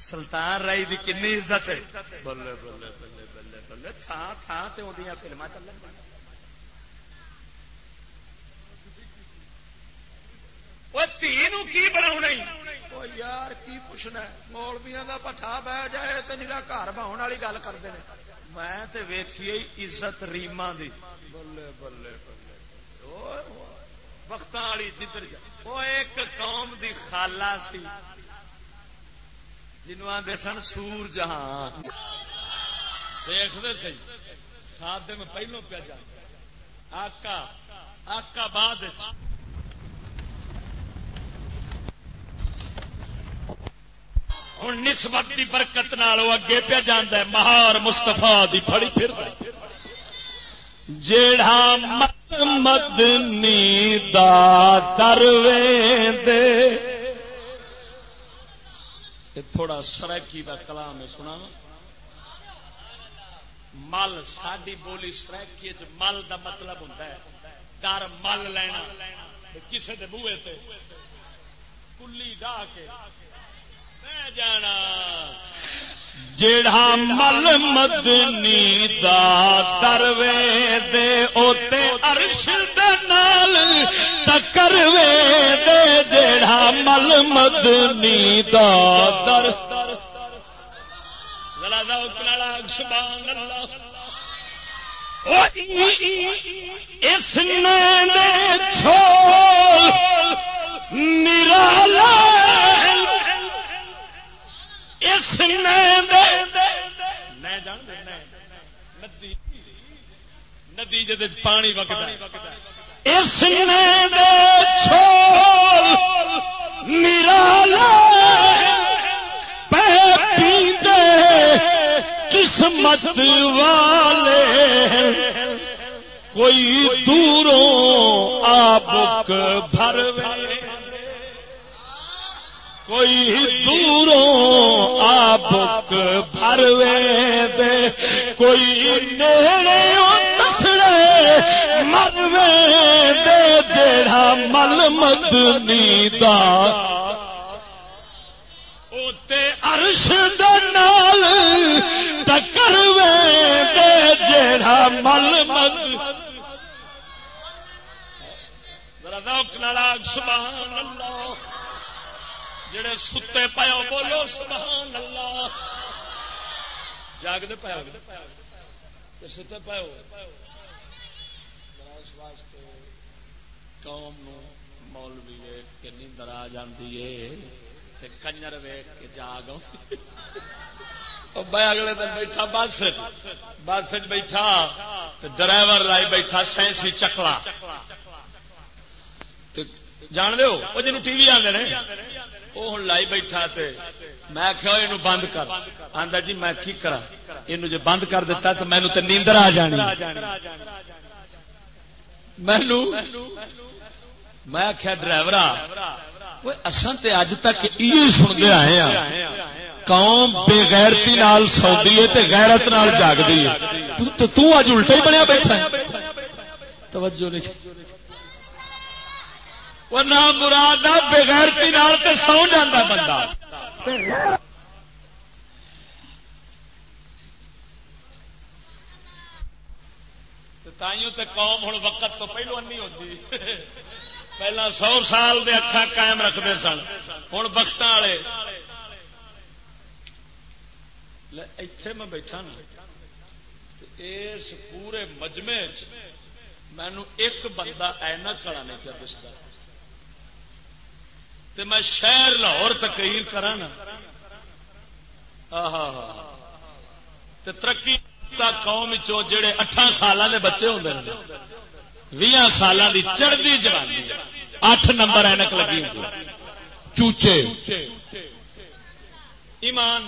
سلطان رائی دی کنی عزت ہے۔ بلے بلے بلے بلے بلے تھان تھان تے اندیاں فلماں چلن۔ وہ کی بنا یار، کی پوچھنا کا پٹھا بہ جائے تو گھر والی گل میں تے ویکھی عزت ریما دی۔ بلے بلے بلے وقت والی جدھر وہ ایک قوم دی خالہ سی۔ جنو آدھے سن سور جہان۔ دیکھتے سی خادم پہلو پہ جا آکا آکا بعد ہوں نسبت کی برکت نال اگے پہ جانا ہے، مہار مستفا دی فڑی پھر جیڑا مت مدنی دا دروے دے تھوڑا سرکی کا کلام سنا مل ساری بولی سرائکی مل دا مطلب ہوتا ہے۔ ڈر مل لینا۔ کسی کے بوے تے کلی ڈا کے۔ جانا۔ جڑا مل مدنی دا دروے دے اوتے عرش دے نال ٹکروے دے جڑا مل مدنی دا در ذرا ذوق نال سبحان اللہ۔ اس نے چھول نرالا اس ندی جد پانی وقت اس نرالا پہ پیندے قسمت والے۔ کوئی دوروں آبک بھر کوئی دوروں آبک بھر دے، کوئی نیڑے دسڑے مرے دے جڑا مل مدنی دا ارش دال ٹکر دے جڑا مل مد سبحان اللہ۔ جڑے ستے پاؤ بولو سبحان اللہ۔ جاگتے پاؤ ستے پاؤ قوم مولوی ویک کے نیندر آ جاتی ہے کنجر ویک کے جاگ میں اگلے دن بیٹھا بس بس بیٹھا ڈرائیور لائی بیٹھا سائنسی چکلا۔ جان دو وہ جن ٹی وی آدھے وہ ہوں لائی بیٹھا میں آخیا یہ بند کر آدھا جی میں کی کرا یہ جی بند کر دیتا تو مینو تو نیندر آ جانی مینو میں آخیا ڈرائیور اصل تو اج تک یہ سنتے آئے ہیں قوم بے غیرتی نال سوندی ہے تے غیرت نال جاگدی ہے تو اج الٹا ہی بنیا بیٹھا توجہ نہیں نہ مراد بغیرتی نال تے سو جانا بندہ۔ تائیوں تے قوم ہوں وقت تو پہلو انی ہوتی پہلا سو سال دے اکھا قائم رکھتے سن۔ ہوں بخت والے۔ اتے میں بیٹھا نا۔ اس پورے مجمے مینو ایک بندہ اینا کڑا نہیں کیا دستا تے میں شہر لاہور تقریر کرا نا۔ ترقی قوم جڑے اٹھان سال کے بچے ہوں بھی سال کی چڑھتی جوانی، اٹھ نمبر اینک لگی چوچے۔ ایمان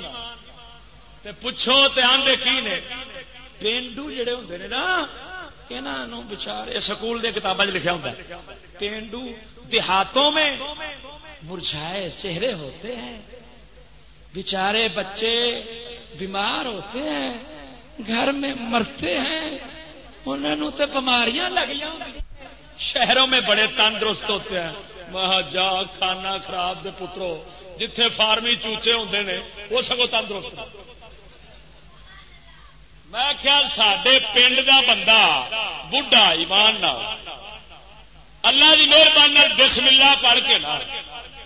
تے پوچھو تے آندے کی نے۔ پینڈو جڑے ہوں نے نا یہاں بچار سکول دیا کتابیں لکھا ہوں پینڈو دیہاتوں میں مرجھائے چہرے ہوتے ہیں، بیچارے بچے بیمار ہوتے ہیں، گھر میں مرتے ہیں، انہوں تو بیماریاں لگ شہروں میں بڑے تندرست ہوتے ہیں۔ مہا جا، کھانا خراب دے پترو، جتھے فارمی چوچے ہوتے ہیں وہ سگو تندرست میں خیال سڈے پنڈ کا بندہ بڑھا ایمان اللہ کی مہربانی بسم اللہ پڑھ کے نہ۔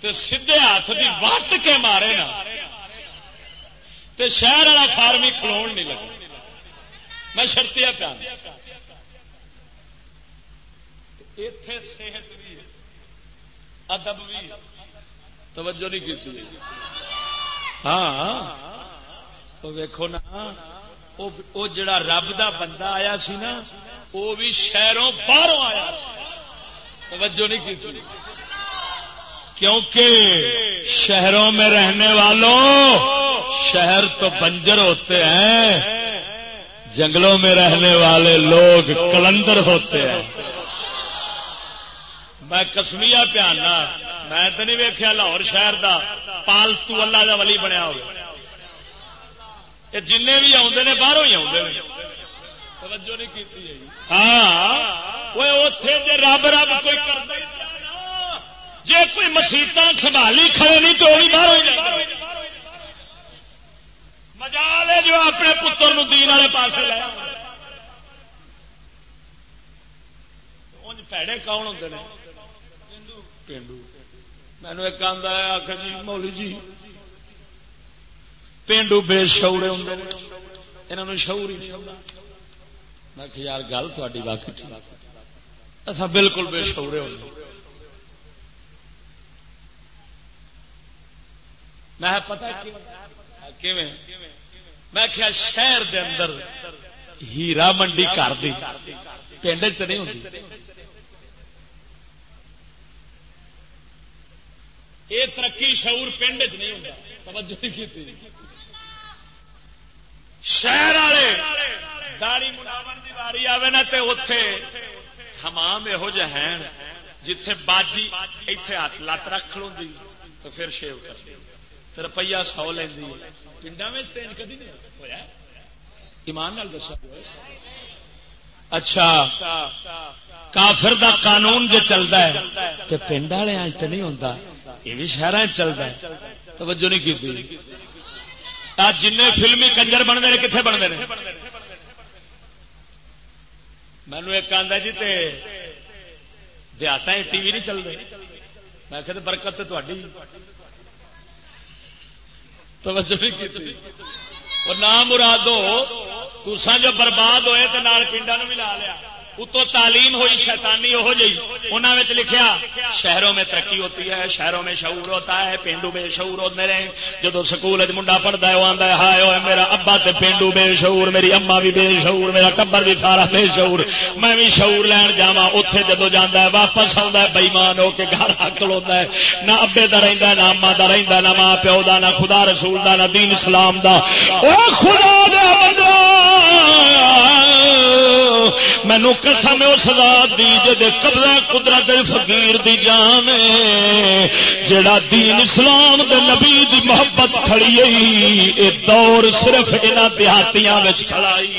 سیدے ہاتھ کی وٹ کے مارے نا شہر والا فارمی کھلو نہیں لگا۔ میں شرطیا پیا اتے صحت بھی ادب بھی توجہ نہیں کی ہاں ویکو نا وہ جڑا رب دا بندہ آیا سی نا وہ بھی شہروں باہروں آیا۔ توجہ نہیں کی کیونکہ شہروں میں رہنے والوں شہر تو بنجر ہوتے ہیں، جنگلوں میں رہنے والے لوگ کلندر ہوتے ہیں۔ میں کسمیا پیانا میں تو نہیں ویکیا لاہور شہر دا، پالتو اللہ دا ولی بنیا ہو جن بھی آدھے نے باہروں ہی آدھے توجہ نہیں کی جی۔ ہاں وہ اتے رب رب کوئی کرتا جی کوئی مسیت سنبھالی کھڑے نہیں تو بھی باہر مزا لے جو اپنے پتر دین والے پاس لے پیڑے کون ہوں پینڈو۔ مینو ایک آدھا آخ جی مولی جی پینڈو بے شعورے ہوں یہاں شعور ہی میں یار، گل تاری واقعی اصا بالکل بے شعورے ہوں میں پتا میں کیا شہر دے اندر ہیرا منڈی کر دی. پنڈ چ نہیں ہوتی یہ ترقی شعور پنڈ چ نہیں ہوتا توجہ کی شہر والے داڑی مناون کی واری آئے نا تو اتے حمام یہو جہ ہیں جتھے باجی اتے ہاتھ لت رکھ لو تو پھر شیو کر روپیہ سو لینی پنڈا میں کدی نہیں ہوا ایمان دسا اچھا کافر دا قانون جو چلتا ہے تو پنڈ والے تو نہیں ہوتا یہ بھی شہر چلتا ہے۔ توجہ نہیں کی جن فلمی کنجر بنتے ہیں کتنے بنتے ہیں مینو ایک آدھا جی دیہات ٹی وی نہیں چلتے میں کہ برکت تھی توجہ نہیں کی نام مرادو تسان جو برباد ہوئے تو پنڈا نو بھی لا لیا۔ اتو تعلیم ہوئی، شیطانی ہو جی انہوں لکھیا، شہروں میں ترقی ہوتی ہے، شہروں میں شعور ہوتا ہے، پینڈو بے شعور ہوتے رہے۔ جدو سکول منڈا پڑھتا ہے وہ آتا ہے، ہائے ہوئے میرا ابا تے پینڈو بے شعور، میری اما بھی بے شعور، میرا ٹبر بھی سارا بے شعور۔ میں بھی شعور لین جا اتے جدو جانا ہے، واپس آتا ہے بئیمان ہو کے گھر حقل ہوتا ہے۔ نہ ابے کا رہتا نہ اما کا رہتا نہ ماں پیو کا نہ خدا رسول کا نہ دین اسلام کا خدا مینو قسم اس ذات دی جے قبضہ قدرت فقیر دی جان جڑا دین اسلام دے نبی دی محبت کھڑی اے دور صرف انہاں دیہاتیاں وچ کھڑائی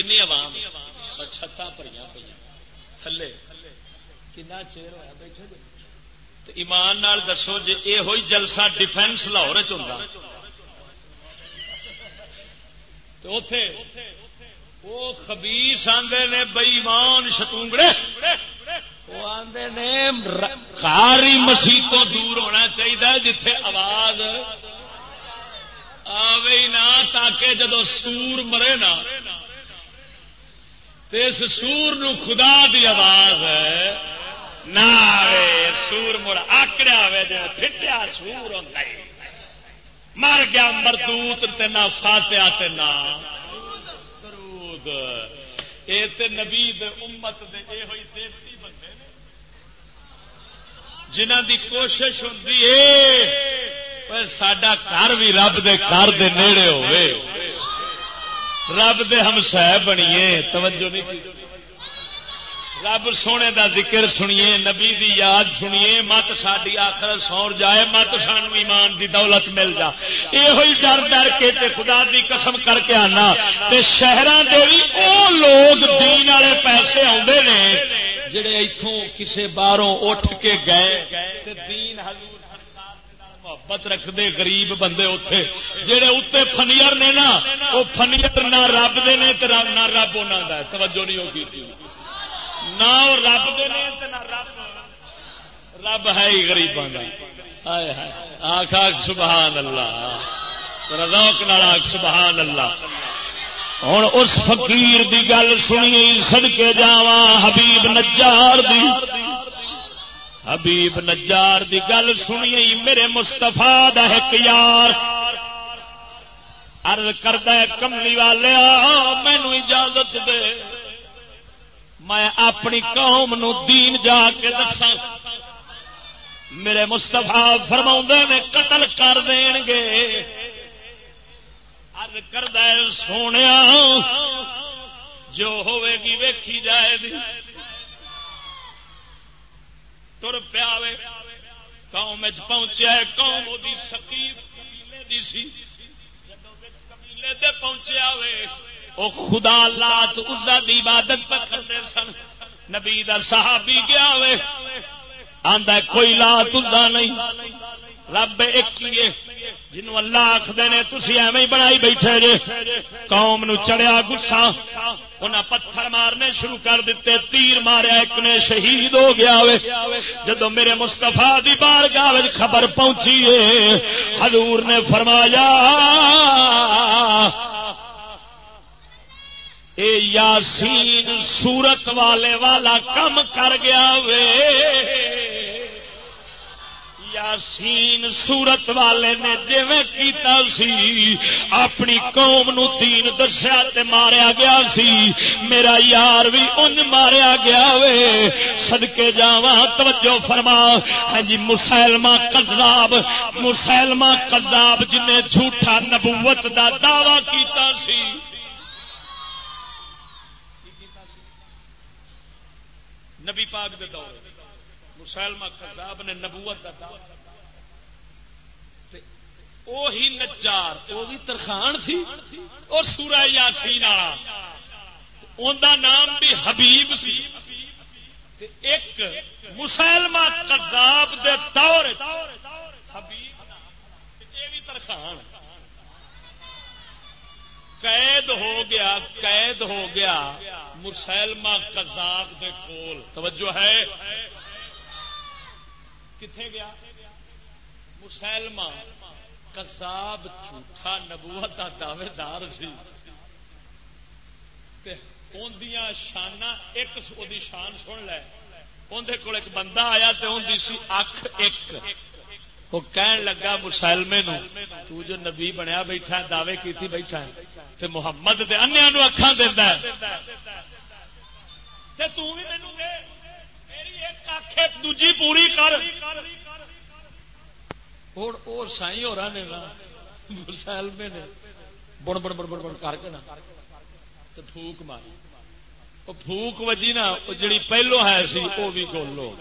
کنی عوام چھتاں پہ تھلے کنا چیر ہوا بیٹھے ایمان نال دسو جی یہ ہوئی جلسہ ڈیفینس لاہور چاہتا تو اتے وہ خبیس آدھے نے بئیمان شتونگڑے وہ آدھے نے کاری مسیح تو دور ہونا چاہیے جتھے آواز آوے نہ تاکہ جدو سور مرے نا اس سور نو خدا دی آواز ہے۔ نہ سور مڑ آکڑیا ہوئے جی پھٹیا سور ہوتا ہے۔ مر گیا مردوت نہ فاتیا نہ درود۔ اے تے نبی دے امت دے اے ہوئی دیسی بندے جنہ دی کوشش ہوتی ہے سڈا گھر بھی رب دے گھر دے نیڑے ہوئے۔ رب دے ہم سہ بنیے، توجہ نہیں رب سونے دا ذکر سنیے، نبی دی یاد سنیے، مت ساری آخر سور جائے، مت سان ایمان دی دولت مل جا۔ یہ ڈر ڈر کے تے خدا دی قسم کر کے آنا۔ تے شہراں دے بھی او لوگ دین والے پیسے آدھے نے، جڑے اتوں کسے باہروں اٹھ کے گئے، تے دین حضور محبت رکھتے گریب بندے اتے جہے اتنے فنیئر نے نا وہ فنیئر نہ رب دے نے نہ رب انہوں کا توجہ نہیں ہوگی نہ وہ رب دے نے نہ رب۔ رب ہے ہی گریباں آخ آخ سبحان اللہ۔ روک نال آخ سبحان اللہ۔ ہوں اس فقیر دی گل سنی، سڑکے جاوا حبیب نجار دی۔ حبیب نجار دی گل سنی میرے مستفا دک یار۔ ارد کرد کملی والے مینو اجازت دے۔ میں اپنی قوم نو دین جا کے دسا میرے مستفا فرما نے، قتل کر دین گے۔ ارد کرد سونے جو ہوے گی ویکھی جائے گی۔ تر پیا قوم پہنچیا قوم سکیب سی۔ قبیلے دے پہنچیا وے، او خدا لات عزا دی عبادت پہ کرتے سن۔ نبی دا صحابی گیا وے، آندا کوئی لات عزا نہیں۔ رب ایک ہی جنوں اللہ آخدے نے، تسی ایویں بنائی بیٹھے جے۔ قوم نو چڑیا گسا انہیں پتھر مارنے شروع کر دیتے تیر ماریا، ایک نے شہید ہو گیا جدو میرے مستفا دی بار گاہ خبر پہنچی ہے، حضور نے فرمایا، اے یاسین، سورت والے والا کم کر گیا وے یاسین سورت والے نے کیتا سی، اپنی قوم نو تین دسیا تے ماریا گیا سی۔ میرا یار بھی انج ماریا گیا وے۔ سدکے جا توجہ فرما۔ ہاں جی مسلمہ کذاب مسلمہ کذاب جن جھوٹا نبوت دا دعوی کیتا سی۔ نبی پاک دے دور۔ مسلمہ کذاب نے نبوت کا وہی نچار وہ بھی ترخان تھی، اور سورا یاسین والا۔ نام بھی حبیب سی۔ ایک مسلمہ کذاب دے دور حبیب یہ بھی ترخان۔ قید ہو گیا، قید ہو گیا مسلمہ کذاب دے کول۔ توجہ ہے؟ کتنے گیا؟ مسلمہ کساب جھوٹا نبوت کا دعوے دار سی شانا ایک وہ شان سن لے۔ اندر کول ایک بندہ آیا تو ان سی اکھ ایک۔ وہ کہن لگا، مسلمے نو، تو جو نبی بنیا بیٹھا ہے، دعوے کیتی بیٹھا ہے، تے محمد دے انیا نو اکھاں دیندا ہے۔ تے تو بھی مینوں دے۔ دوجی پوری کر۔ اور سائی ہو رہا نے نے۔ بڑ بڑ بڑ بڑ بڑ کر کے نا تو پھوک ماری۔ وہ پھوک وجی نا جڑی پہلو ہے سی وہ بھی گولو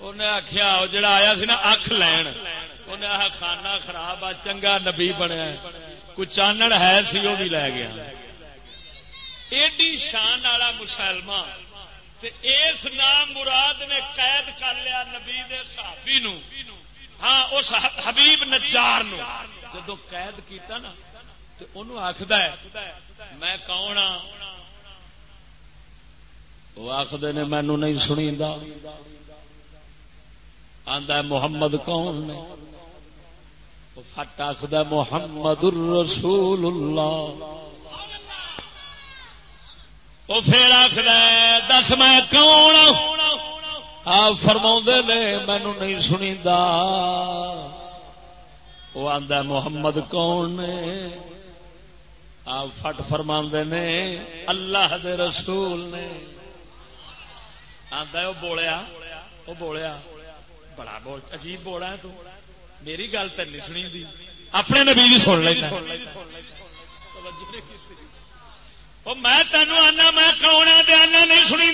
انہیں آخیا جڑا آیا سی نا، اکھ لین۔ انہیں آ کھانا خراب آ، چنگا نبی بنیا کوئی چانن ہے سی وہ بھی لے گیا۔ ایڈی شان والا مسلمان۔ اس نام مراد نے قید کر لیا نبی دے صحابی نو ہاں اس حبیب نجار نو۔ جدو قید کیتا نا تو انہوں آخد میں کون ہاں؟ وہ آخر نے مینو نہیں سنی آدھا محمد کون نے؟ فٹ آخد محمد الرسول اللہ۔ وہ پھر آخر دس میں کون آپ فرما نے مینو نہیں سنی وہ آدھا محمد کون نے آپ فٹ فرما نے، اللہ دے رسول نے. آدھا وہ بولیا وہ بولیا. بڑا بول، عجیب بولا ہے تو، میری گل تو نہیں سنی اپنے نبی بھی سن لینا میں تینوں آنا میں کون دیا نہیں سنی